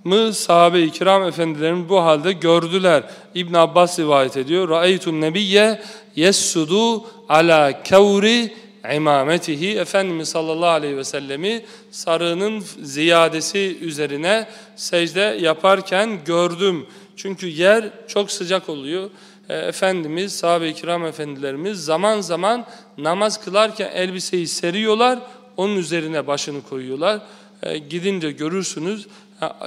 mı sahabe-i kiram efendilerin bu halde gördüler. İbn Abbas rivayet ediyor. Ra'eytun nebiyye yessudu ala kavri imametihi Efendimiz sallallahu aleyhi ve sellemi sarığının ziyadesi üzerine secde yaparken gördüm. Çünkü yer çok sıcak oluyor. E, Efendimiz, sahabe-i kiram efendilerimiz zaman zaman namaz kılarken elbiseyi seriyorlar, onun üzerine başını koyuyorlar. E, gidince görürsünüz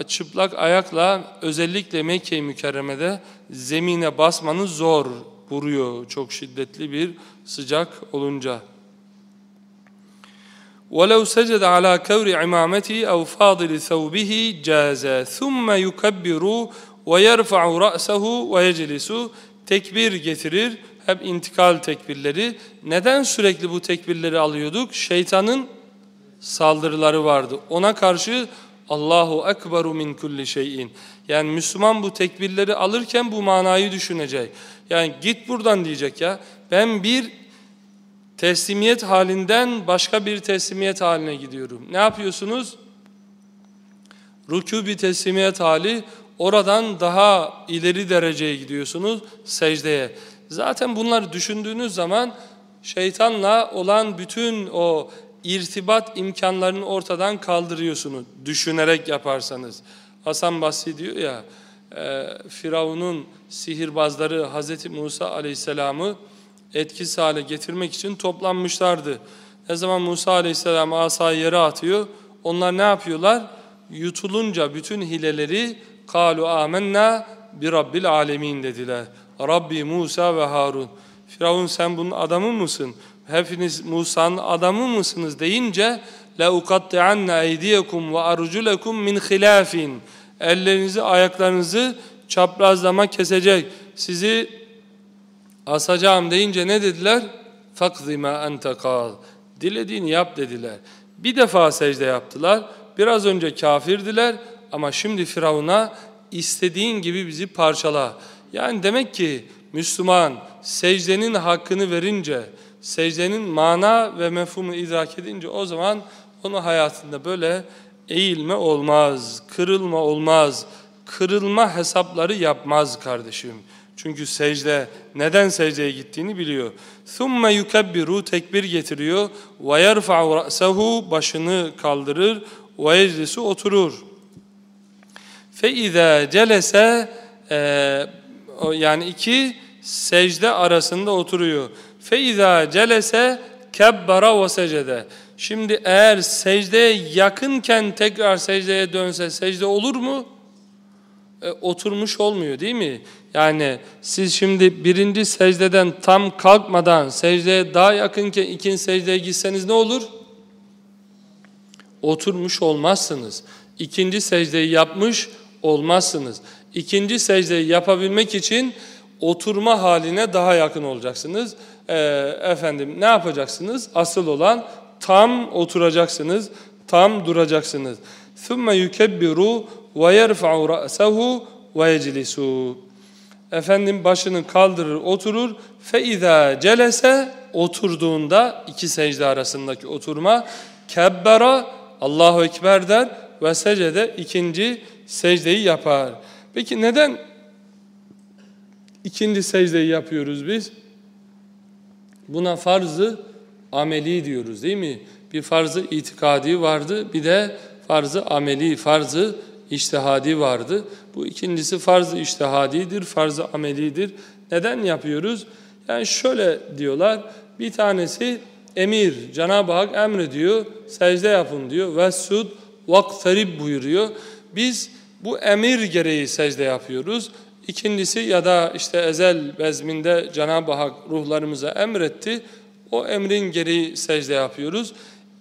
çıplak ayakla özellikle Mekke-i Mükerreme'de zemine basmanız zor vuruyor çok şiddetli bir sıcak olunca. وَلَوْ سَجَدَ عَلَى كَوْرِ عِمَامَتِهِ اَوْ فَاضِلِ ثَوْبِهِ جَازَ ثُمَّ يُكَبِّرُ وَيَرْفَعُ رَأْسَهُ وَيَجْلِسُ Tekbir getirir, hep intikal tekbirleri. Neden sürekli bu tekbirleri alıyorduk? Şeytanın saldırıları vardı. Ona karşı Allahu ekberu min kulli şeyin. Yani Müslüman bu tekbirleri alırken bu manayı düşünecek. Yani git buradan diyecek ya. Ben bir teslimiyet halinden başka bir teslimiyet haline gidiyorum. Ne yapıyorsunuz? Rükû bir teslimiyet hali, oradan daha ileri dereceye gidiyorsunuz secdeye. Zaten bunları düşündüğünüz zaman şeytanla olan bütün o irtibat imkanlarını ortadan kaldırıyorsunuz. Düşünerek yaparsanız. Hasan Basri diyor ya, e, Firavun'un sihirbazları Hazreti Musa Aleyhisselam'ı etkisiz hale getirmek için toplanmışlardı. Ne zaman Musa Aleyhisselam asayı yere atıyor, onlar ne yapıyorlar? Yutulunca bütün hileleri kalu amennâ bi rabbil alemin dediler. Rabbi Musa ve Harun. Firavun sen bunun adamı mısın? hepiniz Musa'nın adamı mısınız deyince la uqatti'anna eydiyekum ve arculakum min hilafin ellerinizi ayaklarınızı çaprazlama kesecek sizi asacağım deyince ne dediler? Fakzi ma ente dilediğini yap dediler. Bir defa secde yaptılar. Biraz önce kafirdiler ama şimdi Firavun'a istediğin gibi bizi parçala. Yani demek ki Müslüman secdenin hakkını verince secdenin mana ve mefhumu idrak edince o zaman onun hayatında böyle eğilme olmaz, kırılma olmaz, kırılma hesapları yapmaz kardeşim. Çünkü secde neden secdeye gittiğini biliyor. ثُمَّ يُكَبِّرُ tekbir getiriyor. وَيَرْفَعُ رَأْسَهُ başını kaldırır. وَيَجْلِسُ oturur. فَاِذَا celese yani iki secde arasında oturuyor. فَاِذَا celese kebbara ve secede. Şimdi eğer secdeye yakınken tekrar secdeye dönse secde olur mu? E, oturmuş olmuyor değil mi? Yani siz şimdi birinci secdeden tam kalkmadan secdeye daha yakınken ikinci secdeye gitseniz ne olur? Oturmuş olmazsınız. İkinci secdeyi yapmış olmazsınız. İkinci secdeyi yapabilmek için oturma haline daha yakın olacaksınız. Ee, efendim ne yapacaksınız? Asıl olan tam oturacaksınız, tam duracaksınız. ثُمَّ يُكَبِّرُوا وَيَرْفَعُ رَأْسَهُ وَيَجْلِسُوا Efendim başını kaldırır, oturur. فَاِذَا celese Oturduğunda iki secde arasındaki oturma. Kebbera Allahu Ekber der ve secde ikinci secdeyi yapar. Peki neden ikinci secdeyi yapıyoruz biz? Buna farzı ameli diyoruz değil mi? Bir farzı itikadi vardı, bir de farzı ameli, farzı iştihadi vardı. Bu ikincisi farz-ı iştihadidir, farz-ı amelidir. Neden yapıyoruz? Yani şöyle diyorlar, bir tanesi emir, Cenab-ı Hak emrediyor, secde yapın diyor. Vessud vakferib buyuruyor. Biz bu emir gereği secde yapıyoruz. İkincisi ya da işte ezel bezminde Cenab-ı Hak ruhlarımıza emretti. O emrin gereği secde yapıyoruz.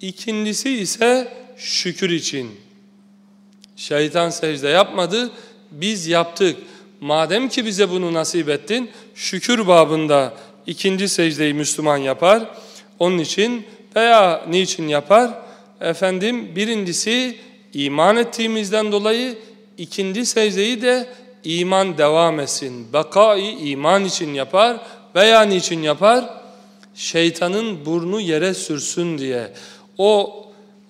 İkincisi ise şükür için. Şeytan secde yapmadı, biz yaptık. Madem ki bize bunu nasip ettin, şükür babında ikinci secdeyi Müslüman yapar. Onun için veya niçin yapar? Efendim birincisi iman ettiğimizden dolayı ikinci secdeyi de iman devam etsin. Bekai iman için yapar veya niçin yapar? Şeytanın burnu yere sürsün diye. O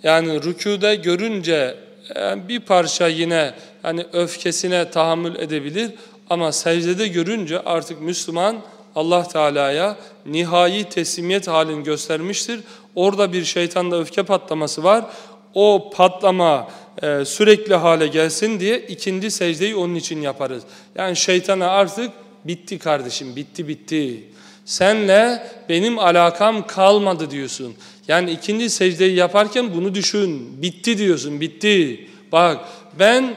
yani rükuda görünce yani bir parça yine hani öfkesine tahammül edebilir ama secdede görünce artık Müslüman Allah Teala'ya nihai teslimiyet halini göstermiştir. Orada bir şeytanda öfke patlaması var. O patlama e, sürekli hale gelsin diye ikinci secdeyi onun için yaparız. Yani şeytana artık bitti kardeşim, bitti bitti. Senle benim alakam kalmadı diyorsun. Yani ikinci secdeyi yaparken bunu düşün. Bitti diyorsun, bitti. Bak Ben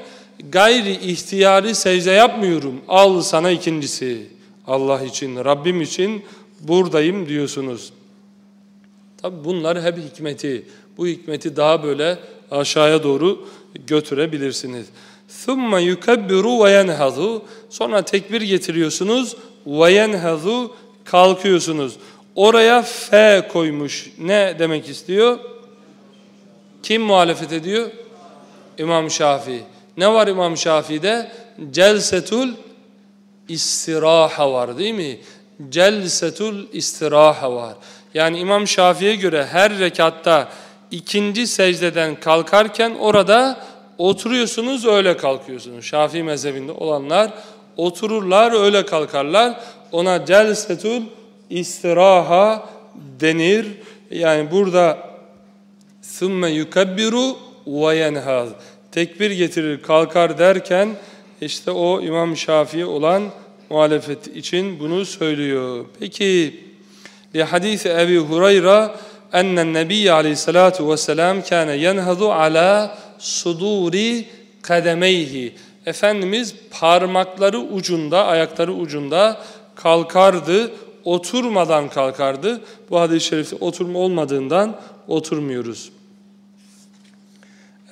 gayri ihtiyari secde yapmıyorum. Al sana ikincisi. Allah için, Rabbim için buradayım diyorsunuz. Tabi bunlar hep hikmeti. Bu hikmeti daha böyle aşağıya doğru götürebilirsiniz. ثُمَّ يُكَبِّرُ وَيَنْهَذُ Sonra tekbir getiriyorsunuz. وَيَنْهَذُ Kalkıyorsunuz. Oraya F koymuş. Ne demek istiyor? Kim muhalefet ediyor? İmam Şafii. Ne var İmam Şafii'de? Celsetul istiraha var değil mi? Celsetul istiraha var. Yani İmam Şafii'ye göre her rekatta ikinci secdeden kalkarken orada oturuyorsunuz öyle kalkıyorsunuz. Şafii mezhebinde olanlar otururlar öyle kalkarlar. Ona celsetul istiraha denir. Yani burada sümme yukabbiru ve yenhaz. Tekbir getirir kalkar derken işte o İmam Şafii olan muhalefet için bunu söylüyor. Peki li hadis Ebi Hureyre النبي عليه الصلاة والسلام كان ينهض على صدور kademeyhi. Efendimiz parmakları ucunda, ayakları ucunda kalkardı, oturmadan kalkardı. Bu hadis-i şerifte oturma olmadığından oturmuyoruz.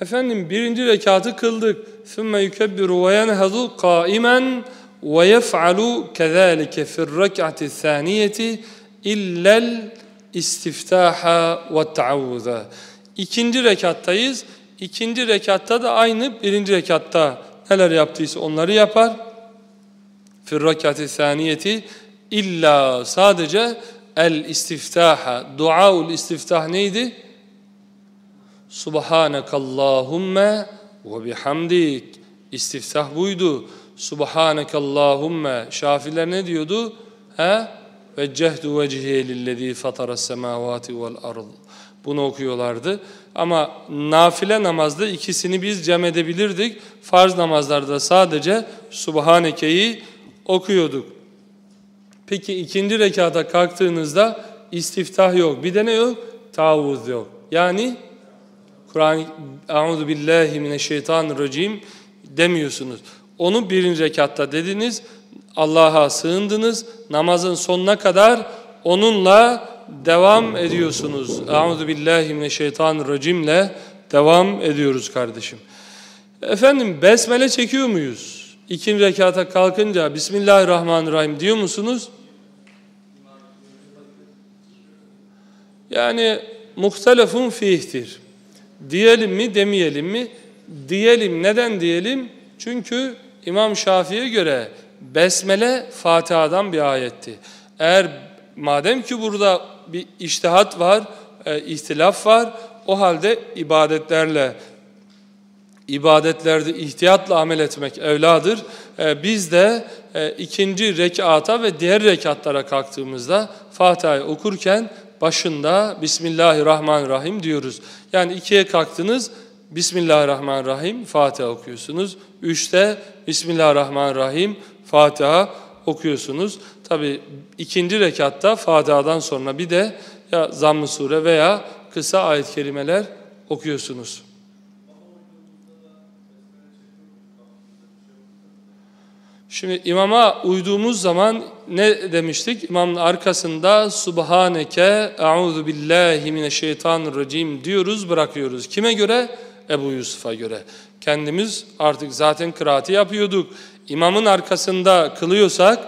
Efendim birinci rekatı kıldık. ثُمَّ يُكَبِّرُ وَيَنْهَضُ قَائِمًا وَيَفْعَلُ كَذَٰلِكَ فِي الرَّكْعَةِ الثَّانِيَةِ illel istiftaha ve taavvuza. İkinci rekattayız. İkinci rekatta da aynı birinci rekatta neler yaptıysa onları yapar. Fir rekati saniyeti illa sadece el istiftaha. Duaul istiftah neydi? Subhanakallahumma ve bihamdik. İstiftah buydu. Subhanakallahumma. Şafiler ne diyordu? He? Veccehtu vecihe lillezî fataras semâvâti vel ard. Bunu okuyorlardı. Ama nafile namazda ikisini biz cem edebilirdik. Farz namazlarda sadece Subhaneke'yi okuyorduk. Peki ikinci rekata kalktığınızda istiftah yok. Bir de ne yok? Tavuz yok. Yani Kur'an Euzu billahi mineşşeytanirracim demiyorsunuz. Onu birinci rekatta dediniz. Allah'a sığındınız. Namazın sonuna kadar onunla devam ediyorsunuz. Euzu billahi mineşşeytanirracimle devam ediyoruz kardeşim. Efendim besmele çekiyor muyuz? İkinci rekata kalkınca Bismillahirrahmanirrahim diyor musunuz? Yani muhtelefun fihtir. Diyelim mi demeyelim mi? Diyelim. Neden diyelim? Çünkü İmam Şafii'ye göre Besmele Fatiha'dan bir ayetti. Eğer madem ki burada bir iştihat var, e, ihtilaf var, o halde ibadetlerle ibadetlerde ihtiyatla amel etmek evladır. E, biz de e, ikinci rekata ve diğer rekatlara kalktığımızda Fatiha'yı okurken başında Bismillahirrahmanirrahim diyoruz. Yani ikiye kalktınız, Bismillahirrahmanirrahim Fatiha okuyorsunuz. Üçte Bismillahirrahmanirrahim Fatiha okuyorsunuz. Tabi ikinci rekatta Fatiha'dan sonra bir de ya zamm-ı sure veya kısa ayet-i kerimeler okuyorsunuz. Şimdi imama uyduğumuz zaman ne demiştik? İmamın arkasında Subhaneke Euzu billahi mineşşeytanirracim diyoruz, bırakıyoruz. Kime göre? Ebu Yusuf'a göre. Kendimiz artık zaten kıraati yapıyorduk. İmamın arkasında kılıyorsak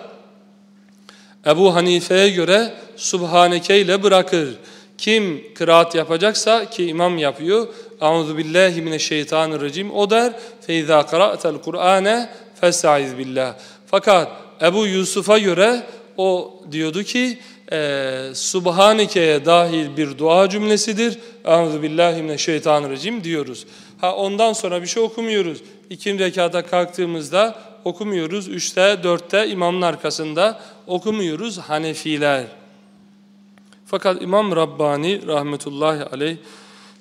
Ebu Hanife'ye göre Subhaneke ile bırakır. Kim kıraat yapacaksa ki imam yapıyor. Euzu billahi mineşşeytanirracim. O der feiza qara'tel Kur'ane festaiz billah. Fakat Ebu Yusuf'a göre o diyordu ki e, Subhaneke'ye dahil bir dua cümlesidir. Euzu billahi mineşşeytanirracim diyoruz. Ha ondan sonra bir şey okumuyoruz. İkinci rekata kalktığımızda okumuyoruz. Üçte, dörtte imamın arkasında okumuyoruz Hanefiler. Fakat İmam Rabbani rahmetullahi aleyh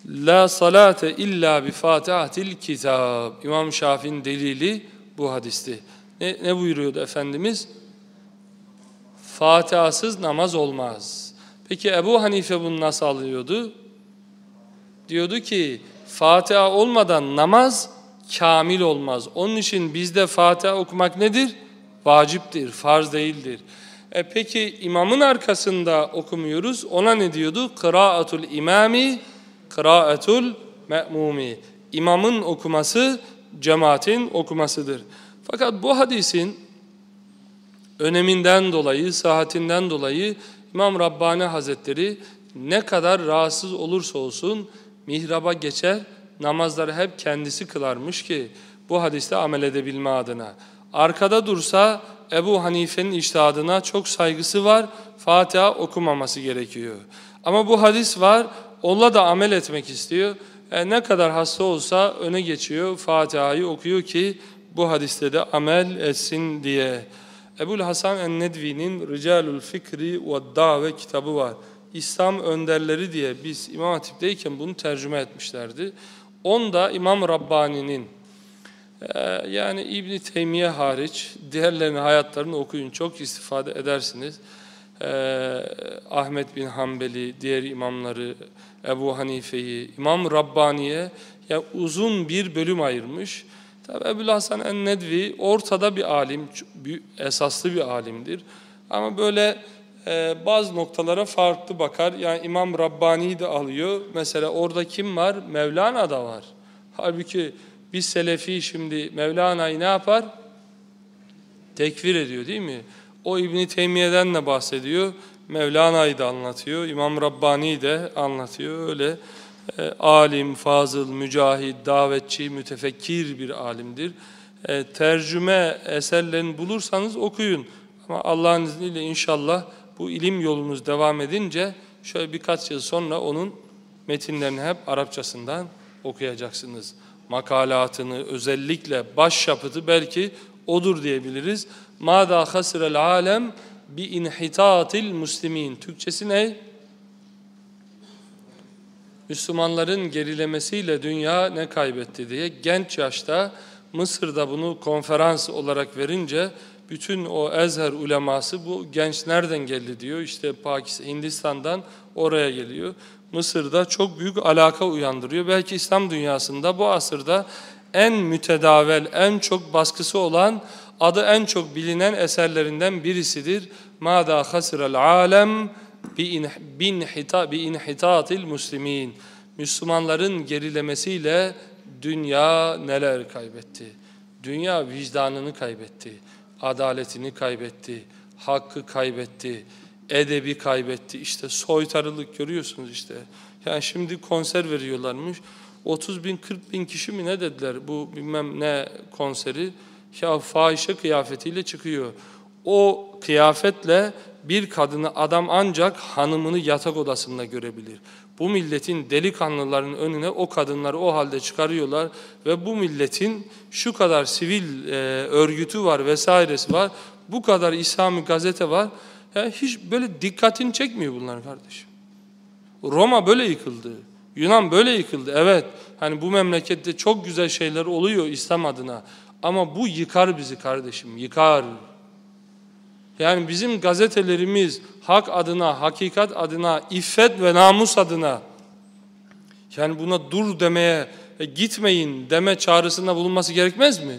La salate illa bi fatihatil kitab. İmam Şafii'nin delili bu hadisti. Ne, ne buyuruyordu Efendimiz? Fatihasız namaz olmaz. Peki Ebu Hanife bunu nasıl alıyordu? Diyordu ki Fatiha olmadan namaz kamil olmaz. Onun için bizde Fatiha okumak nedir? Vaciptir, farz değildir. E peki imamın arkasında okumuyoruz. Ona ne diyordu? Kıraatul imami, kıraatul me'mumi. İmamın okuması cemaatin okumasıdır. Fakat bu hadisin öneminden dolayı, sahatinden dolayı İmam Rabbani Hazretleri ne kadar rahatsız olursa olsun mihraba geçer, namazları hep kendisi kılarmış ki bu hadiste amel edebilme adına. Arkada dursa Ebu Hanife'nin iştihadına çok saygısı var, Fatiha okumaması gerekiyor. Ama bu hadis var, onunla da amel etmek istiyor. E ne kadar hasta olsa öne geçiyor, Fatiha'yı okuyor ki bu hadiste de amel etsin diye. Ebul Hasan en-Nedvi'nin Ricalul Fikri ve Dave kitabı var. İslam önderleri diye biz İmam Hatip'teyken bunu tercüme etmişlerdi. Onda İmam Rabbani'nin e, yani İbn Teymiye hariç diğerlerinin hayatlarını okuyun çok istifade edersiniz. E, Ahmet bin Hanbeli, diğer imamları, Ebu Hanife'yi, İmam Rabbani'ye yani uzun bir bölüm ayırmış. Tabi Ebu Hasan en-Nedvi ortada bir alim, esaslı bir alimdir. Ama böyle e, bazı noktalara farklı bakar. Yani İmam Rabbani'yi de alıyor. Mesela orada kim var? Mevlana da var. Halbuki biz Selefi şimdi Mevlana'yı ne yapar? Tekfir ediyor değil mi? O İbni Teymiye'den de bahsediyor. Mevlana'yı da anlatıyor. İmam Rabbani'yi de anlatıyor. Öyle e, alim, fazıl, mücahid, davetçi, mütefekkir bir alimdir. E, tercüme eserlerini bulursanız okuyun. Ama Allah'ın izniyle inşallah bu ilim yolunuz devam edince şöyle birkaç yıl sonra onun metinlerini hep Arapçasından okuyacaksınız. Makalatını özellikle başyapıtı belki odur diyebiliriz. Mâdâ hasirel alem bi inhitatil muslimin. Türkçesi ne? Müslümanların gerilemesiyle dünya ne kaybetti diye genç yaşta Mısır'da bunu konferans olarak verince bütün o Ezher uleması bu genç nereden geldi diyor. İşte Pakistan, Hindistan'dan oraya geliyor. Mısır'da çok büyük alaka uyandırıyor. Belki İslam dünyasında bu asırda en mütedavel, en çok baskısı olan, adı en çok bilinen eserlerinden birisidir. Mâdâ hasirel alem bi inhitatil muslimin. Müslümanların gerilemesiyle dünya neler kaybetti? Dünya vicdanını kaybetti, adaletini kaybetti, hakkı kaybetti, edebi kaybetti. İşte soytarılık görüyorsunuz işte. Yani şimdi konser veriyorlarmış. 30 bin 40 bin kişi mi ne dediler bu bilmem ne konseri. Ya fahişe kıyafetiyle çıkıyor. O kıyafetle bir kadını adam ancak hanımını yatak odasında görebilir. Bu milletin delikanlıların önüne o kadınları o halde çıkarıyorlar ve bu milletin şu kadar sivil e, örgütü var vesairesi var, bu kadar İslami gazete var. Yani hiç böyle dikkatini çekmiyor bunlar kardeşim. Roma böyle yıkıldı. Yunan böyle yıkıldı. Evet hani bu memlekette çok güzel şeyler oluyor İslam adına. Ama bu yıkar bizi kardeşim, yıkar. Yani bizim gazetelerimiz hak adına, hakikat adına, iffet ve namus adına yani buna dur demeye, e, gitmeyin deme çağrısında bulunması gerekmez mi?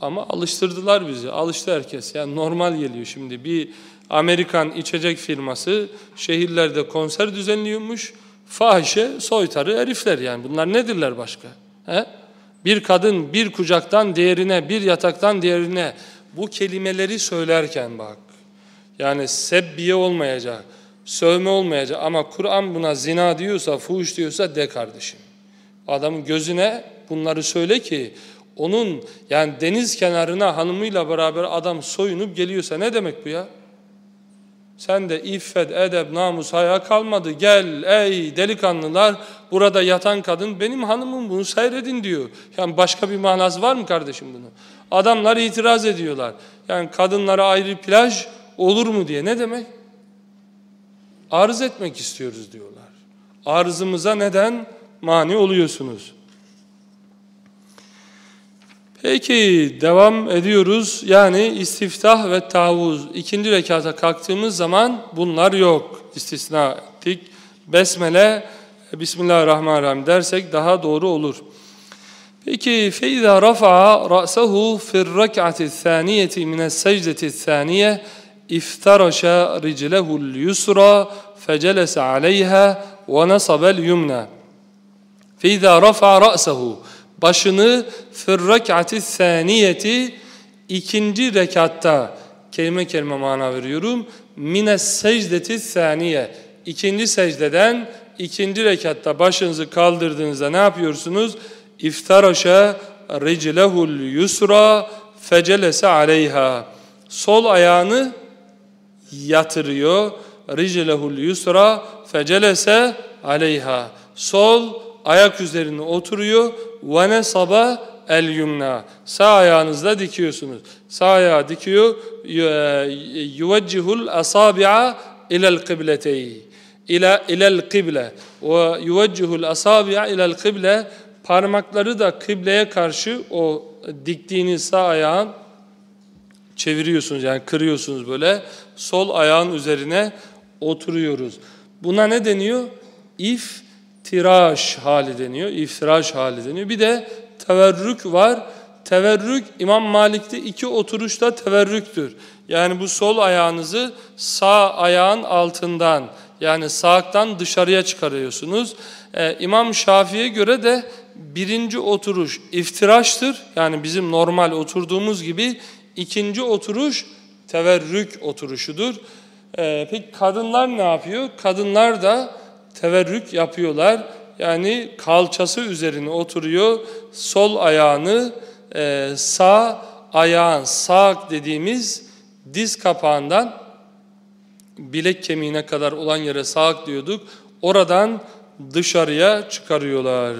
Ama alıştırdılar bizi. Alıştı herkes. Yani normal geliyor şimdi. Bir Amerikan içecek firması şehirlerde konser düzenliyormuş. Fahişe, soytarı herifler yani. Bunlar nedirler başka? He? Bir kadın bir kucaktan diğerine, bir yataktan diğerine bu kelimeleri söylerken bak. Yani sebbiye olmayacak, sövme olmayacak ama Kur'an buna zina diyorsa, fuhuş diyorsa de kardeşim. Adamın gözüne bunları söyle ki onun yani deniz kenarına hanımıyla beraber adam soyunup geliyorsa ne demek bu ya? Sen de iffet, edep, namus, haya kalmadı. Gel ey delikanlılar burada yatan kadın benim hanımım bunu seyredin diyor. Yani başka bir manası var mı kardeşim bunu? Adamlar itiraz ediyorlar. Yani kadınlara ayrı plaj olur mu diye. Ne demek? Arız etmek istiyoruz diyorlar. Arzımıza neden mani oluyorsunuz? Peki devam ediyoruz. Yani istiftah ve tavuz. İkinci rekata kalktığımız zaman bunlar yok. İstisna ettik. Besmele, Bismillahirrahmanirrahim dersek daha doğru olur. Peki فَاِذَا رَفَعَ رَأْسَهُ فِي الرَّكْعَةِ الثَّانِيَةِ مِنَ السَّجْدَةِ الثَّانِيَةِ اِفْتَرَشَ رِجْلَهُ الْيُسْرَى فَجَلَسَ عَلَيْهَا وَنَصَبَ الْيُمْنَى فَاِذَا رَفَعَ رَأْسَهُ başını fırrakati saniyeti ikinci rekatta kelime kelime mana veriyorum. Mine secdeti saniye. İkinci secdeden ikinci rekatta başınızı kaldırdığınızda ne yapıyorsunuz? İftaraşa riclehul yusra fecelese aleyha. Sol ayağını yatırıyor. Riclehul yusra fecelese aleyha. Sol ayak üzerine oturuyor. Ve nesaba el yumna. Sağ ayağınızla dikiyorsunuz. Sağ ayağı dikiyor. Yuvecihul asabi'a ilel kıbleteyi. İla ilel kıble. Ve yuvecihul asabi'a ilel kıble. Parmakları da kıbleye karşı o diktiğiniz sağ ayağın çeviriyorsunuz yani kırıyorsunuz böyle. Sol ayağın üzerine oturuyoruz. Buna ne deniyor? İftiraş hali deniyor. İftiraş hali deniyor. Bir de teverrük var. Teverrük İmam Malik'te iki oturuşta teverrüktür. Yani bu sol ayağınızı sağ ayağın altından yani sağdan dışarıya çıkarıyorsunuz. Ee, İmam Şafii'ye göre de birinci oturuş iftiraştır. Yani bizim normal oturduğumuz gibi ikinci oturuş teverrük oturuşudur. Ee, peki kadınlar ne yapıyor? Kadınlar da teverrük yapıyorlar. Yani kalçası üzerine oturuyor. Sol ayağını e, sağ ayağın sağ dediğimiz diz kapağından bilek kemiğine kadar olan yere sağak diyorduk. Oradan dışarıya çıkarıyorlar.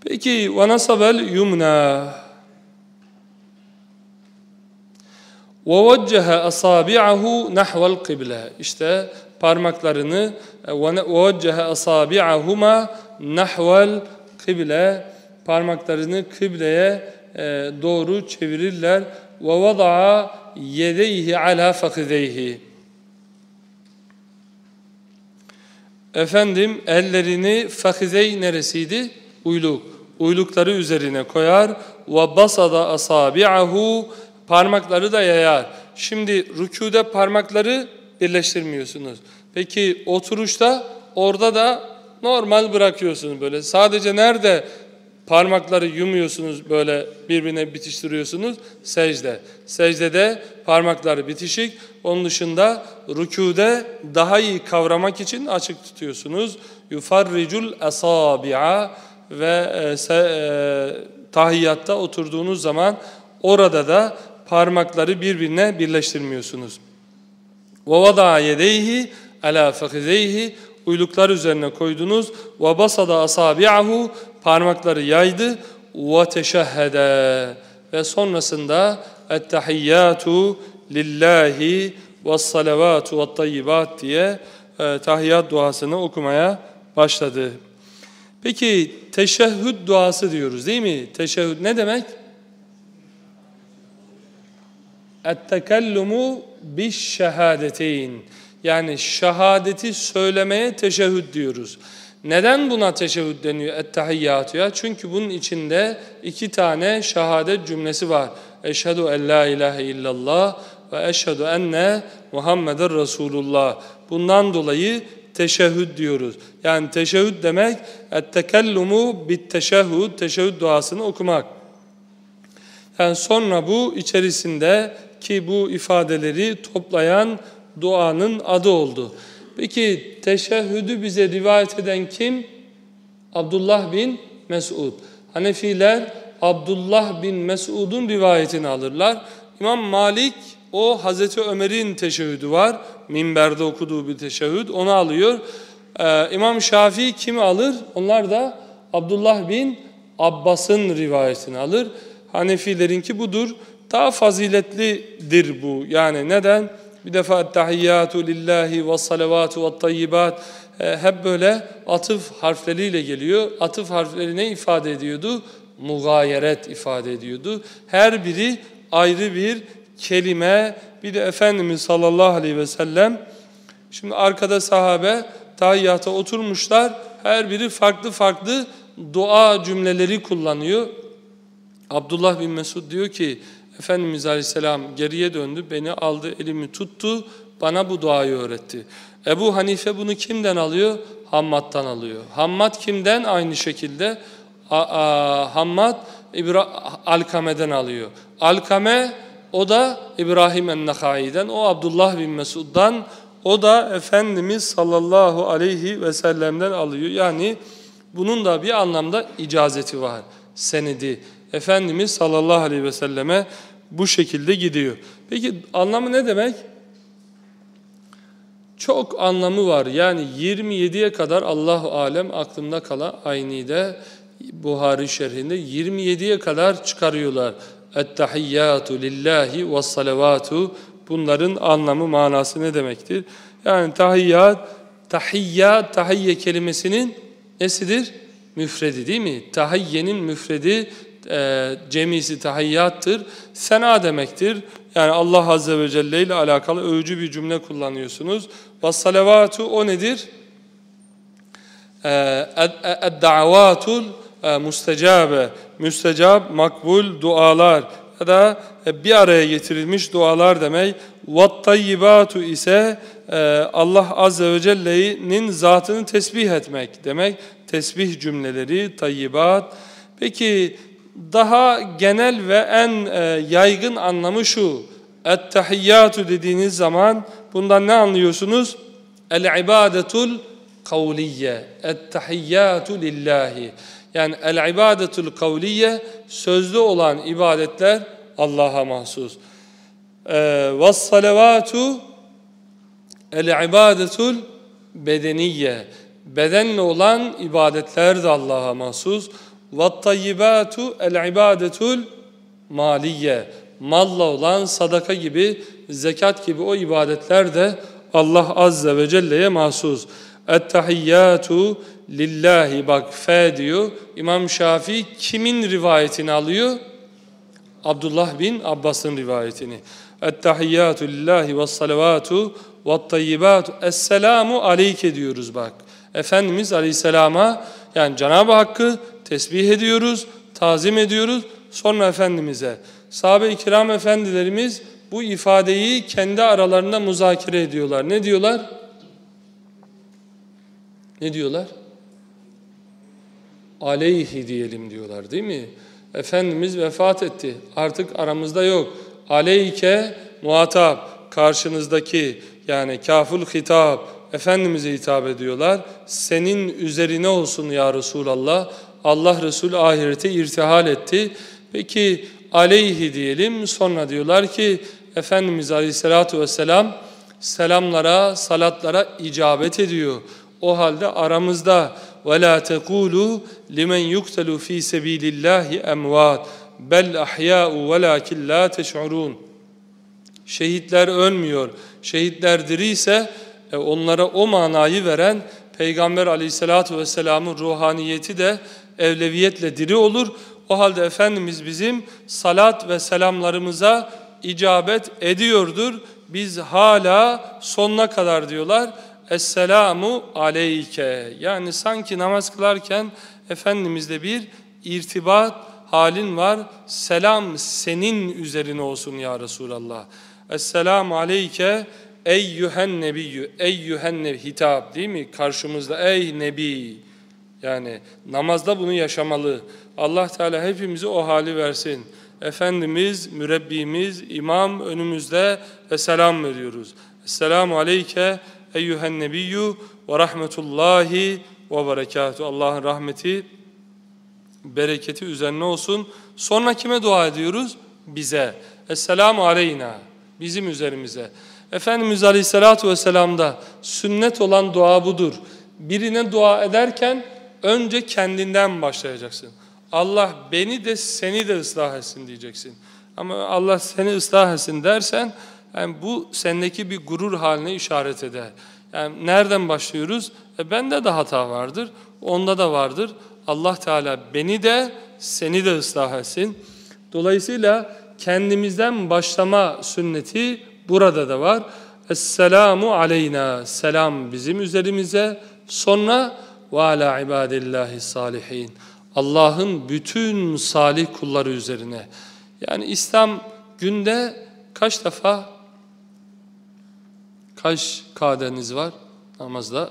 Peki ve nasabel yumna ve veccehe asabi'ahu nahvel kıble. İşte parmaklarını وَوَجَّهَ أَصَابِعَهُمَا نَحْوَ الْقِبْلَةِ Parmaklarını kıbleye e, doğru çevirirler. وَوَضَعَ يَدَيْهِ عَلَى فَخِذَيْهِ Efendim ellerini fakizey neresiydi? Uyluk. Uylukları üzerine koyar. Ve basada asabi'ahu parmakları da yayar. Şimdi rükûde parmakları birleştirmiyorsunuz. Peki oturuşta orada da normal bırakıyorsunuz böyle. Sadece nerede parmakları yumuyorsunuz böyle birbirine bitiştiriyorsunuz? Secde. Secdede parmakları bitişik. Onun dışında rükûde daha iyi kavramak için açık tutuyorsunuz. Yufarricul asabi'a ve e, e, tahiyyatta oturduğunuz zaman orada da parmakları birbirine birleştirmiyorsunuz. وَوَضَعَ يَدَيْهِ عَلَى فَخِذَيْهِ Uyluklar üzerine koydunuz. وَبَصَدَ أَصَابِعَهُ Parmakları yaydı. وَتَشَهَّدَ Ve sonrasında اَتَّحِيَّاتُ lillahi وَالصَّلَوَاتُ وَالطَّيِّبَاتِ diye e, tahiyyat duasını okumaya başladı. Peki teşehhüd duası diyoruz değil mi? Teşehhüd ne demek? ettekellumu biş şehadeteyn. Yani şehadeti söylemeye teşehhüd diyoruz. Neden buna teşehhüd deniyor ettehiyyatuya? Çünkü bunun içinde iki tane şehadet cümlesi var. Eşhedü en la ilahe illallah ve eşhedü enne Muhammeden Resulullah. Bundan dolayı teşehhüd diyoruz. Yani teşehhüd demek ettekellumu bit teşehhüd, teşehhüd duasını okumak. Yani sonra bu içerisinde ki bu ifadeleri toplayan duanın adı oldu. Peki teşehhüdü bize rivayet eden kim? Abdullah bin Mesud. Hanefiler Abdullah bin Mesud'un rivayetini alırlar. İmam Malik o Hazreti Ömer'in teşehhüdü var. Minberde okuduğu bir teşehhüd. Onu alıyor. Ee, İmam Şafii kimi alır? Onlar da Abdullah bin Abbas'ın rivayetini alır. Hanefilerinki budur. Daha faziletlidir bu. Yani neden? Bir defa tahiyyatu lillahi ve salavatu ve tayyibat e, hep böyle atıf harfleriyle geliyor. Atıf harfleri ne ifade ediyordu? Mugayeret ifade ediyordu. Her biri ayrı bir kelime. Bir de Efendimiz sallallahu aleyhi ve sellem şimdi arkada sahabe tahiyyata oturmuşlar. Her biri farklı farklı dua cümleleri kullanıyor. Abdullah bin Mesud diyor ki Efendimiz Aleyhisselam geriye döndü, beni aldı, elimi tuttu, bana bu duayı öğretti. Ebu Hanife bunu kimden alıyor? Hammad'dan alıyor. Hammad kimden? Aynı şekilde a, a, Hammad İbra Alkame'den alıyor. Alkame o da İbrahim en-Nakai'den, o Abdullah bin Mesud'dan, o da Efendimiz sallallahu aleyhi ve sellem'den alıyor. Yani bunun da bir anlamda icazeti var, senedi. Efendimiz sallallahu aleyhi ve selleme bu şekilde gidiyor. Peki anlamı ne demek? Çok anlamı var. Yani 27'ye kadar Allahu alem aklımda kala aynide Buhari şerhinde 27'ye kadar çıkarıyorlar. Ettehiyyatu lillahi ve salavatu bunların anlamı manası ne demektir? Yani tahiyyat, tahiyyat, tahiyye kelimesinin nesidir? Müfredi değil mi? Tahiyyenin müfredi e, cemisi tahiyyattır. Sena demektir. Yani Allah Azze ve Celle ile alakalı övücü bir cümle kullanıyorsunuz. Vassalavatu o nedir? E, e, Edda'avatul e, mustecabe, müstecab, makbul dualar ya da bir araya getirilmiş dualar demek. Vattayyibatu ise Allah Azze ve Celle'nin zatını tesbih etmek demek. Tesbih cümleleri, tayyibat. Peki daha genel ve en yaygın anlamı şu. Et-tahiyyatu dediğiniz zaman bundan ne anlıyorsunuz? El-ibadetul kavliye. Et-tahiyyatu lillahi. Yani el-ibadetul kavliye sözlü olan ibadetler Allah'a mahsus. Ve salavatu el-ibadetul bedeniye. Bedenle olan ibadetler de Allah'a mahsus. Tayyibatu el-ibadetul maliye. Malla olan sadaka gibi, zekat gibi o ibadetler de Allah Azze ve Celle'ye mahsus. Et-tahiyyatu lillahi bak fe diyor. İmam Şafii kimin rivayetini alıyor? Abdullah bin Abbas'ın rivayetini. Et-tahiyyatu lillahi ve salavatu ve tayyibatu esselamu aleyke diyoruz bak. Efendimiz Aleyhisselam'a yani Cenab-ı Hakk'ı tesbih ediyoruz, tazim ediyoruz. Sonra Efendimiz'e. Sahabe-i kiram efendilerimiz bu ifadeyi kendi aralarında muzakere ediyorlar. Ne diyorlar? Ne diyorlar? Aleyhi diyelim diyorlar değil mi? Efendimiz vefat etti. Artık aramızda yok. Aleyke muhatap karşınızdaki yani kaful hitap Efendimiz'e hitap ediyorlar. Senin üzerine olsun ya Resulallah. Allah Resulü ahirete irtihal etti. Peki aleyhi diyelim sonra diyorlar ki Efendimiz Aleyhisselatü Vesselam selamlara, salatlara icabet ediyor. O halde aramızda وَلَا تَقُولُوا لِمَنْ يُقْتَلُوا ف۪ي سَب۪يلِ اللّٰهِ اَمْوَاتٍ بَلْ اَحْيَاءُ وَلَاكِنْ لَا تَشْعُرُونَ Şehitler ölmüyor. Şehitler diriyse e, onlara o manayı veren Peygamber aleyhissalatu vesselamın ruhaniyeti de evleviyetle diri olur. O halde Efendimiz bizim salat ve selamlarımıza icabet ediyordur. Biz hala sonuna kadar diyorlar. Esselamu aleyke. Yani sanki namaz kılarken Efendimiz'de bir irtibat halin var. Selam senin üzerine olsun ya Resulallah. Esselamu aleyke eyyühen nebiyyü. Eyyühen nebi hitap değil mi? Karşımızda ey nebi. Yani namazda bunu yaşamalı. Allah Teala hepimizi o hali versin. Efendimiz, mürebbimiz, imam önümüzde ve selam veriyoruz. Esselamu aleyke eyyühen nebiyyü ve rahmetullahi ve berekatuhu. Allah'ın rahmeti, bereketi üzerine olsun. Sonra kime dua ediyoruz? Bize. Esselamu aleyna. Bizim üzerimize. Efendimiz Aleyhisselatü Vesselam'da sünnet olan dua budur. Birine dua ederken önce kendinden başlayacaksın. Allah beni de seni de ıslah etsin diyeceksin. Ama Allah seni ıslah etsin dersen yani bu sendeki bir gurur haline işaret eder. Yani nereden başlıyoruz? E bende de hata vardır, onda da vardır. Allah Teala beni de seni de ıslah etsin. Dolayısıyla kendimizden başlama sünneti burada da var. Esselamu aleyna. Selam bizim üzerimize. Sonra ve ala ibadillahi salihin. Allah'ın bütün salih kulları üzerine. Yani İslam günde kaç defa kaç kadeniz var namazda?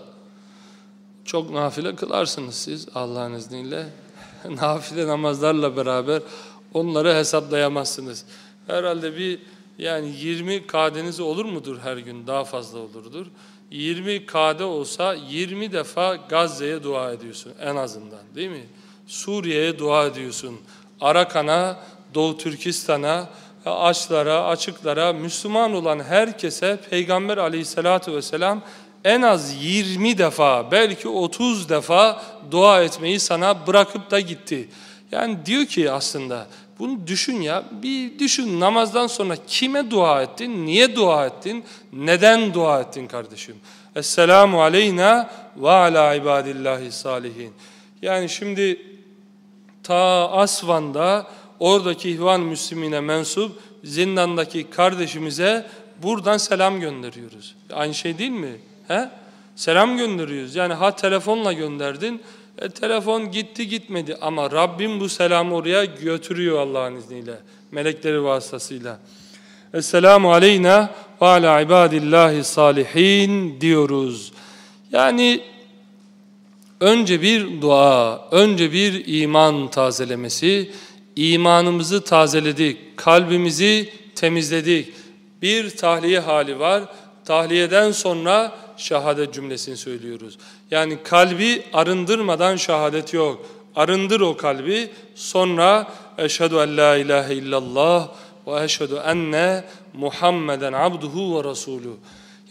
Çok nafile kılarsınız siz Allah'ın izniyle. nafile namazlarla beraber onları hesaplayamazsınız. Herhalde bir yani 20 kadeniz olur mudur her gün? Daha fazla olurdur. 20 kade olsa 20 defa Gazze'ye dua ediyorsun en azından değil mi? Suriye'ye dua ediyorsun. Arakan'a, Doğu Türkistan'a, açlara, açıklara, Müslüman olan herkese Peygamber aleyhissalatu vesselam en az 20 defa, belki 30 defa dua etmeyi sana bırakıp da gitti. Yani diyor ki aslında bunu düşün ya, bir düşün namazdan sonra kime dua ettin, niye dua ettin, neden dua ettin kardeşim? Esselamu aleyna ve ala ibadillahi salihin. Yani şimdi ta Asvan'da oradaki İhvan Müslümine mensup zindandaki kardeşimize buradan selam gönderiyoruz. Aynı şey değil mi? He? Selam gönderiyoruz. Yani ha telefonla gönderdin, e, telefon gitti gitmedi ama Rabbim bu selamı oraya götürüyor Allah'ın izniyle. Melekleri vasıtasıyla. Esselamu aleyna ve ala ibadillahi salihin diyoruz. Yani önce bir dua, önce bir iman tazelemesi, imanımızı tazeledik, kalbimizi temizledik. Bir tahliye hali var. Tahliyeden sonra şehadet cümlesini söylüyoruz. Yani kalbi arındırmadan şehadet yok. Arındır o kalbi. Sonra eşhedü en la ilahe illallah ve eşhedü enne Muhammeden abduhu ve resulü.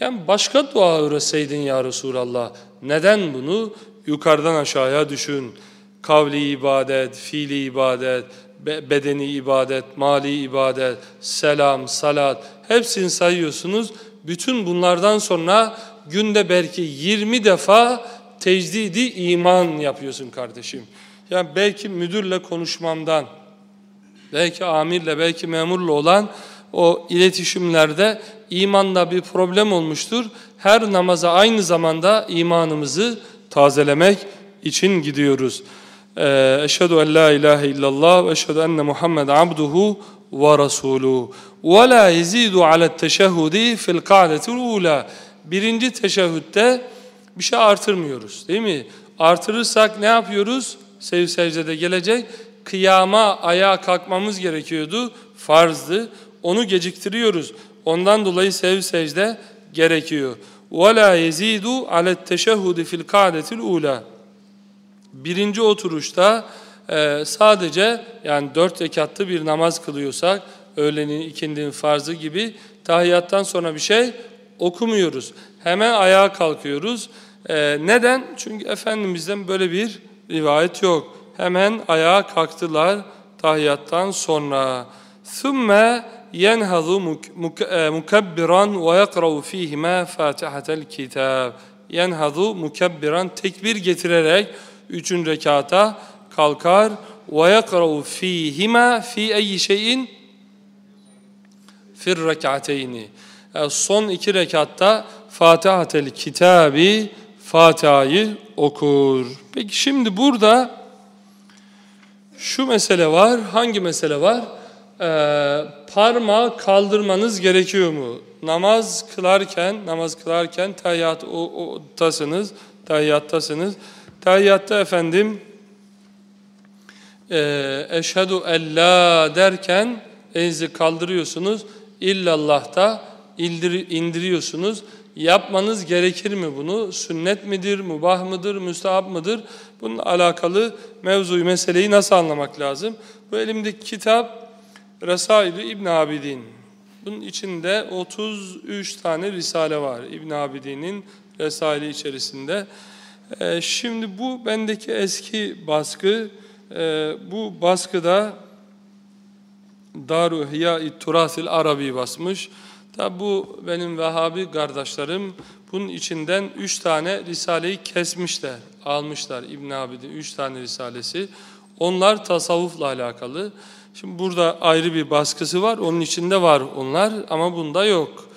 Yani başka dua öğretseydin ya Resulallah. Neden bunu? Yukarıdan aşağıya düşün. Kavli ibadet, fiili ibadet, bedeni ibadet, mali ibadet, selam, salat hepsini sayıyorsunuz. Bütün bunlardan sonra günde belki 20 defa tecdidi iman yapıyorsun kardeşim. Yani belki müdürle konuşmamdan, belki amirle, belki memurla olan o iletişimlerde imanda bir problem olmuştur. Her namaza aynı zamanda imanımızı tazelemek için gidiyoruz. Ee, eşhedü en la ilahe illallah ve eşhedü enne Muhammed abduhu ve rasuluhu. Ve la yezidu ala teşehhudi fil ka'detil Birinci teşehhütte bir şey artırmıyoruz değil mi? Artırırsak ne yapıyoruz? Sev secdede gelecek. Kıyama ayağa kalkmamız gerekiyordu. Farzdı. Onu geciktiriyoruz. Ondan dolayı sev secde gerekiyor. وَلَا يَزِيدُ عَلَى التَّشَهُدِ فِي الْقَعْدَةِ الْعُولَى Birinci oturuşta e, sadece yani dört rekatlı bir namaz kılıyorsak, öğlenin, ikindinin farzı gibi tahiyyattan sonra bir şey okumuyoruz. Hemen ayağa kalkıyoruz. E, neden? Çünkü Efendimiz'den böyle bir rivayet yok. Hemen ayağa kalktılar tahiyyattan sonra. ثُمَّ ينهض مكبرا ويقرأ فيهما فاتحة الكتاب ينهض مكبرا tekbir getirerek üçün rekata kalkar ويقرأ فيهما في أي şeyin fir rekateyni son iki rekatta Fatihatel Kitabi Fatiha'yı okur. Peki şimdi burada şu mesele var. Hangi mesele var? Ee, parmağı kaldırmanız gerekiyor mu? Namaz kılarken, namaz kılarken tahiyyattasınız, tahiyyattasınız. Tahiyyatta efendim e, eşhedü en derken elinizi kaldırıyorsunuz. İllallah'ta indir, indiriyorsunuz. Yapmanız gerekir mi bunu? Sünnet midir, mubah mıdır, müstahap mıdır? Bununla alakalı mevzuyu, meseleyi nasıl anlamak lazım? Bu elimdeki kitap Resail-i İbn Abidin. Bunun içinde 33 tane risale var İbn Abidin'in Resaili içerisinde. Ee, şimdi bu bendeki eski baskı. Ee, bu baskıda Daru Hiya-i Turasil Arabi basmış. Tabi bu benim Vehhabi kardeşlerim bunun içinden üç tane risaleyi kesmişler, almışlar İbn Abidin üç tane risalesi. Onlar tasavvufla alakalı. Şimdi burada ayrı bir baskısı var. Onun içinde var onlar ama bunda yok.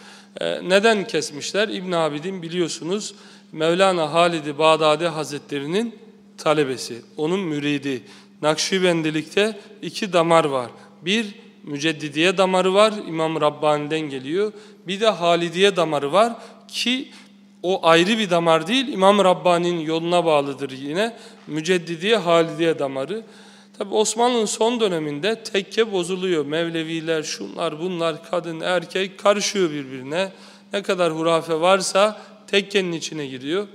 Ee, neden kesmişler? İbn Abidin biliyorsunuz Mevlana Halid-i Bağdadi Hazretleri'nin talebesi, onun müridi. Nakşibendilikte iki damar var. Bir Müceddidiye damarı var, İmam Rabbani'den geliyor. Bir de Halidiye damarı var ki o ayrı bir damar değil, İmam Rabbani'nin yoluna bağlıdır yine. Müceddidiye, Halidiye damarı. Tabi Osmanlı'nın son döneminde tekke bozuluyor. Mevleviler, şunlar, bunlar, kadın, erkek karışıyor birbirine. Ne kadar hurafe varsa tekkenin içine giriyor.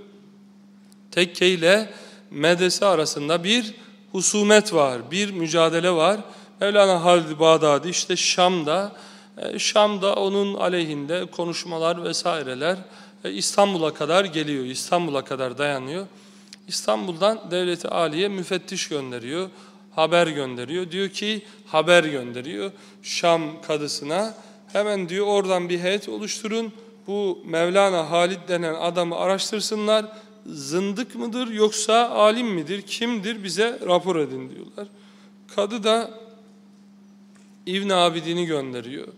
Tekke ile medrese arasında bir husumet var, bir mücadele var. Mevlana Halid Bağdadi işte Şam'da, e, Şam'da onun aleyhinde konuşmalar vesaireler e, İstanbul'a kadar geliyor, İstanbul'a kadar dayanıyor. İstanbul'dan Devleti Aliye müfettiş gönderiyor, haber gönderiyor. Diyor ki haber gönderiyor Şam kadısına. Hemen diyor oradan bir heyet oluşturun. Bu Mevlana Halid denen adamı araştırsınlar. Zındık mıdır yoksa alim midir, kimdir bize rapor edin diyorlar. Kadı da İbn Abidin'i gönderiyor,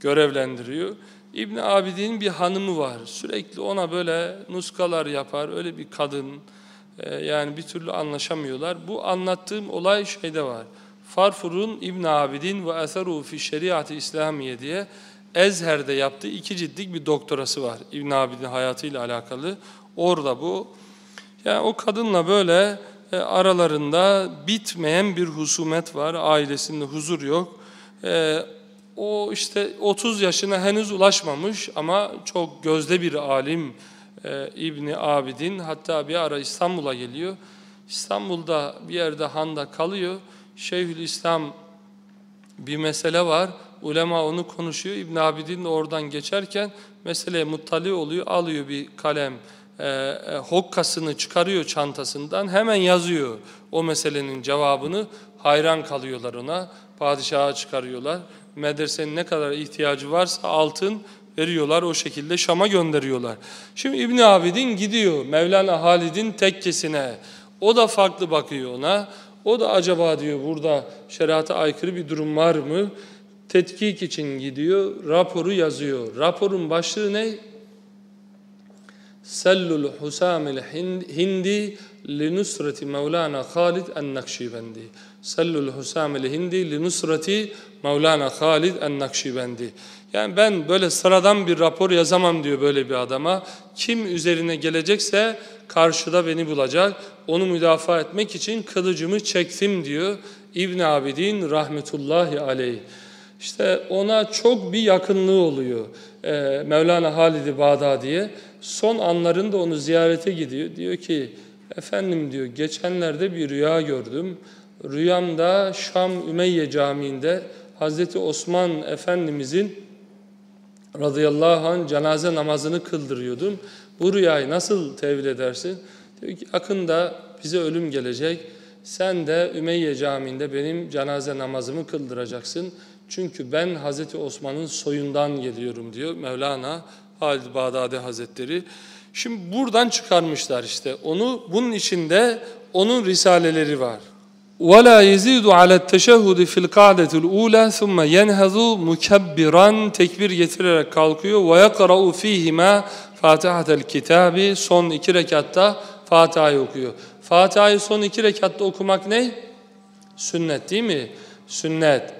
görevlendiriyor. İbn Abidin'in bir hanımı var. Sürekli ona böyle nuskalar yapar. Öyle bir kadın. Ee, yani bir türlü anlaşamıyorlar. Bu anlattığım olay şeyde var. Farfur'un İbn Abidin ve Eseru fi Şeriat-ı İslamiye diye Ezher'de yaptığı iki ciltlik bir doktorası var. İbn Abidin hayatıyla alakalı. Orada bu. Yani o kadınla böyle e, aralarında bitmeyen bir husumet var. Ailesinde huzur yok. E, o işte 30 yaşına henüz ulaşmamış ama çok gözde bir alim e, İbni Abidin. Hatta bir ara İstanbul'a geliyor. İstanbul'da bir yerde handa kalıyor. Şeyhülislam bir mesele var. Ulema onu konuşuyor. İbn Abidin oradan geçerken meseleye muttali oluyor. Alıyor bir kalem, e, e, hokkasını çıkarıyor çantasından. Hemen yazıyor o meselenin cevabını. Hayran kalıyorlar ona. Padişaha çıkarıyorlar. Medresenin ne kadar ihtiyacı varsa altın veriyorlar. O şekilde Şam'a gönderiyorlar. Şimdi İbn Abidin gidiyor Mevlana Halid'in tekkesine. O da farklı bakıyor ona. O da acaba diyor burada şeriata aykırı bir durum var mı? Tetkik için gidiyor, raporu yazıyor. Raporun başlığı ne? Sellul Husamil Hindi linusreti Mevlana Halid en-Nakşibendi. Sellul Husamil Hindi linusreti Mevlana Halid en-Nakşibendi. Yani ben böyle sıradan bir rapor yazamam diyor böyle bir adama. Kim üzerine gelecekse karşıda beni bulacak. Onu müdafaa etmek için kılıcımı çektim diyor İbn Abidin rahmetullahi aleyh. İşte ona çok bir yakınlığı oluyor. Ee, Mevlana Halid-i Bağdadi'ye son anlarında onu ziyarete gidiyor. Diyor ki efendim diyor geçenlerde bir rüya gördüm. Rüyamda Şam Ümeyye Camii'nde Hazreti Osman Efendimizin radıyallahu anh cenaze namazını kıldırıyordum. Bu rüyayı nasıl tevil edersin? Diyor ki yakında bize ölüm gelecek. Sen de Ümeyye Camii'nde benim cenaze namazımı kıldıracaksın. Çünkü ben Hazreti Osman'ın soyundan geliyorum diyor Mevlana Halid Bağdadi Hazretleri. Şimdi buradan çıkarmışlar işte onu. Bunun içinde onun risaleleri var. وَلَا يَزِيدُ عَلَى التَّشَهُدِ فِي الْقَعْدَةِ الْعُولَى ثُمَّ يَنْهَذُ مُكَبِّرًا Tekbir getirerek kalkıyor. وَيَقْرَأُ ف۪يهِمَا فَاتِحَةَ الْكِتَابِ Son iki rekatta Fatiha'yı okuyor. Fatiha'yı son iki rekatta okumak ne? Sünnet değil mi? Sünnet.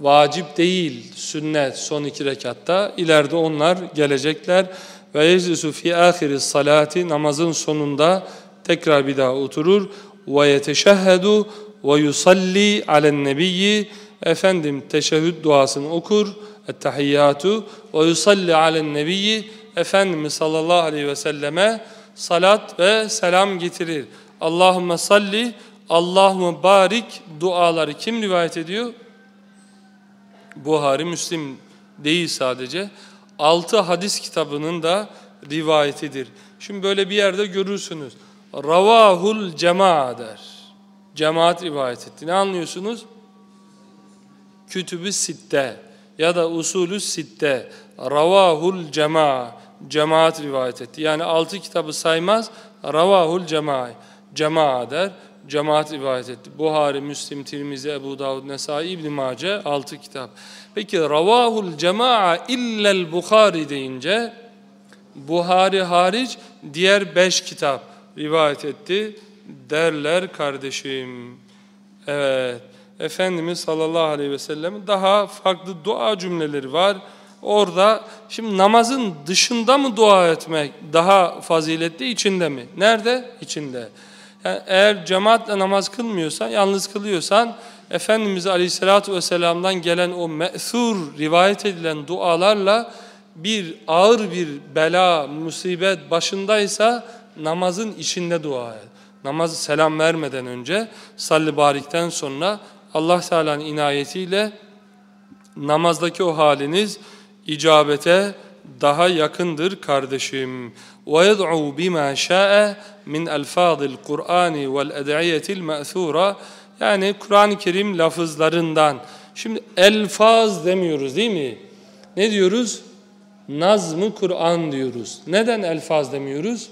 Vacip değil, sünnet son iki rekatta. İleride onlar gelecekler. Ve yeclisu fi ahiri salati namazın sonunda tekrar bir daha oturur. Ve yeteşehhedu ve yusalli alen nebiyyi efendim teşehhüd duasını okur. Ettehiyyatu ve yusalli alen nebiyyi Efendimiz sallallahu aleyhi ve selleme salat ve selam getirir. Allahümme salli, Allahümme barik duaları kim rivayet ediyor? Buhari, Müslim değil sadece. Altı hadis kitabının da rivayetidir. Şimdi böyle bir yerde görürsünüz. Ravahul cema der. Cemaat rivayet etti. Ne anlıyorsunuz? Kütübü sitte ya da usulü sitte. Ravahul cema. Cemaat rivayet etti. Yani altı kitabı saymaz. Ravahul cema. Cema der. Cemaat rivayet etti. Buhari, Müslim, Tirmizi, Ebu Davud, Nesai, İbn Mace altı kitap. Peki ravahul cema'a illel Bukhari deyince Buhari hariç diğer beş kitap rivayet etti derler kardeşim. Evet. Efendimiz sallallahu aleyhi ve sellem'in daha farklı dua cümleleri var. Orada şimdi namazın dışında mı dua etmek daha faziletli içinde mi? Nerede? İçinde. Yani eğer cemaatle namaz kılmıyorsan, yalnız kılıyorsan Efendimiz Aleyhisselatü Vesselam'dan gelen o me'thur rivayet edilen dualarla bir ağır bir bela, musibet başındaysa namazın içinde dua et Namazı selam vermeden önce salli barikten sonra Allah Teala'nın inayetiyle namazdaki o haliniz icabete daha yakındır kardeşim. وَيَدْعُوا بِمَا شَاءَ مِنْ أَلْفَاظِ الْقُرْآنِ وَالْاَدْعِيَةِ الْمَأْثُورَ Yani Kur'an-ı Kerim lafızlarından. Şimdi elfaz demiyoruz değil mi? Ne diyoruz? Nazmı Kur'an diyoruz. Neden elfaz demiyoruz?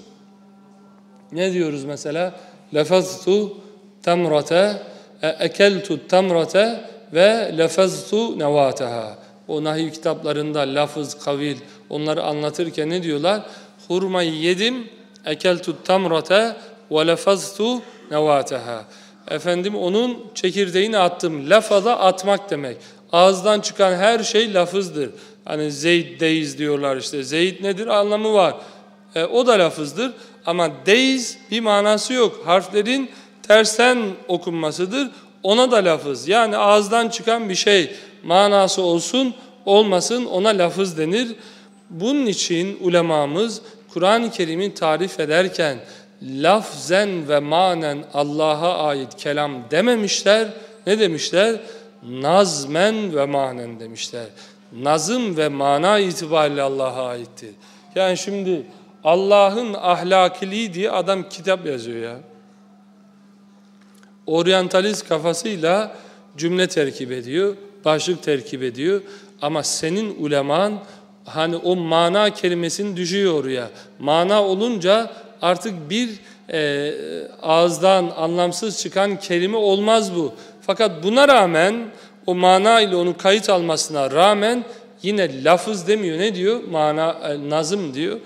Ne diyoruz mesela? Lefaztu temrate, ekeltu temrate ve lefaztu nevataha. O nahiv kitaplarında lafız, kavil onları anlatırken ne diyorlar? Hurmayı yedim, ekeltu temrate ve lefaztu nevataha. Efendim onun çekirdeğini attım. Lafaza atmak demek. Ağızdan çıkan her şey lafızdır. Hani Zeyd deyiz diyorlar işte. Zeyd nedir anlamı var. E, o da lafızdır. Ama deyiz bir manası yok. Harflerin tersten okunmasıdır. Ona da lafız. Yani ağızdan çıkan bir şey manası olsun olmasın ona lafız denir. Bunun için ulemamız Kur'an-ı Kerim'i tarif ederken lafzen ve manen Allah'a ait kelam dememişler. Ne demişler? Nazmen ve manen demişler. Nazım ve mana itibariyle Allah'a aittir. Yani şimdi Allah'ın ahlakiliği diye adam kitap yazıyor ya. Oryantalist kafasıyla cümle terkip ediyor, başlık terkip ediyor. Ama senin uleman hani o mana kelimesini düşüyor oraya. Mana olunca artık bir e, ağızdan anlamsız çıkan kelime olmaz bu. Fakat buna rağmen o mana ile onu kayıt almasına rağmen yine lafız demiyor. Ne diyor? Mana, e, nazım diyor.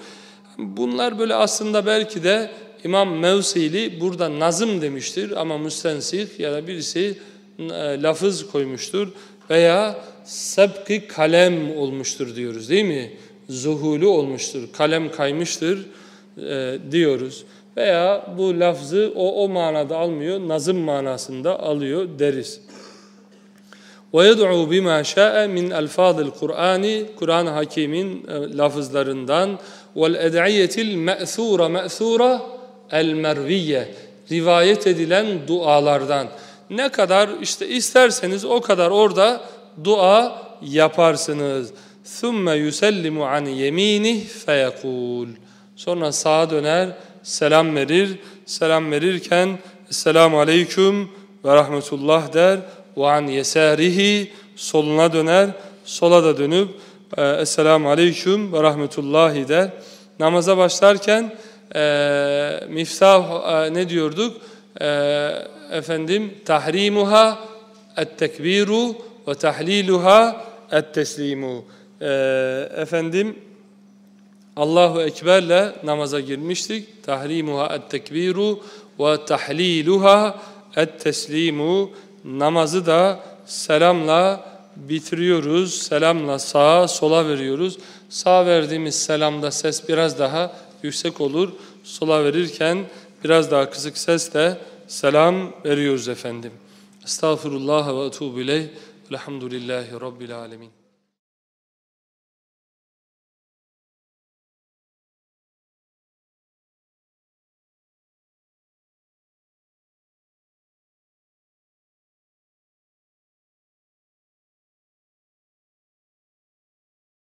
Bunlar böyle aslında belki de İmam Mevsili burada nazım demiştir ama müstensih ya da birisi e, lafız koymuştur veya sebki kalem olmuştur diyoruz değil mi? Zuhulu olmuştur, kalem kaymıştır e, diyoruz. Veya bu lafzı o, o manada almıyor, nazım manasında alıyor deriz. وَيَدْعُوا بِمَا شَاءَ مِنْ أَلْفَاظِ الْقُرْآنِ Kur'an-ı Hakim'in e, lafızlarından وَالْاَدْعِيَةِ الْمَأْثُورَ مَأْثُورَ el-merviye rivayet edilen dualardan. Ne kadar işte isterseniz o kadar orada dua yaparsınız. ثُمَّ يُسَلِّمُ عَنْ يَم۪ينِهِ فَيَقُولُ Sonra sağa döner, selam verir. Selam verirken Esselamu Aleyküm ve Rahmetullah der. وَعَنْ يَسَارِهِ Soluna döner, sola da dönüp Esselamu Aleyküm ve Rahmetullahi der. Namaza başlarken e, miftah e, ne diyorduk? E, efendim tahrimuha et-tekbiru ve tahliluha et-teslimu. E, efendim Allahu Ekber'le namaza girmiştik. Tahrimuha et-tekbiru ve tahliluha et-teslimu. Namazı da selamla bitiriyoruz. Selamla sağa sola veriyoruz. Sağ verdiğimiz selamda ses biraz daha yüksek olur. Sola verirken biraz daha kısık sesle selam veriyoruz efendim. Estağfurullah ve etûbü ileyh. Elhamdülillahi Rabbil alemin.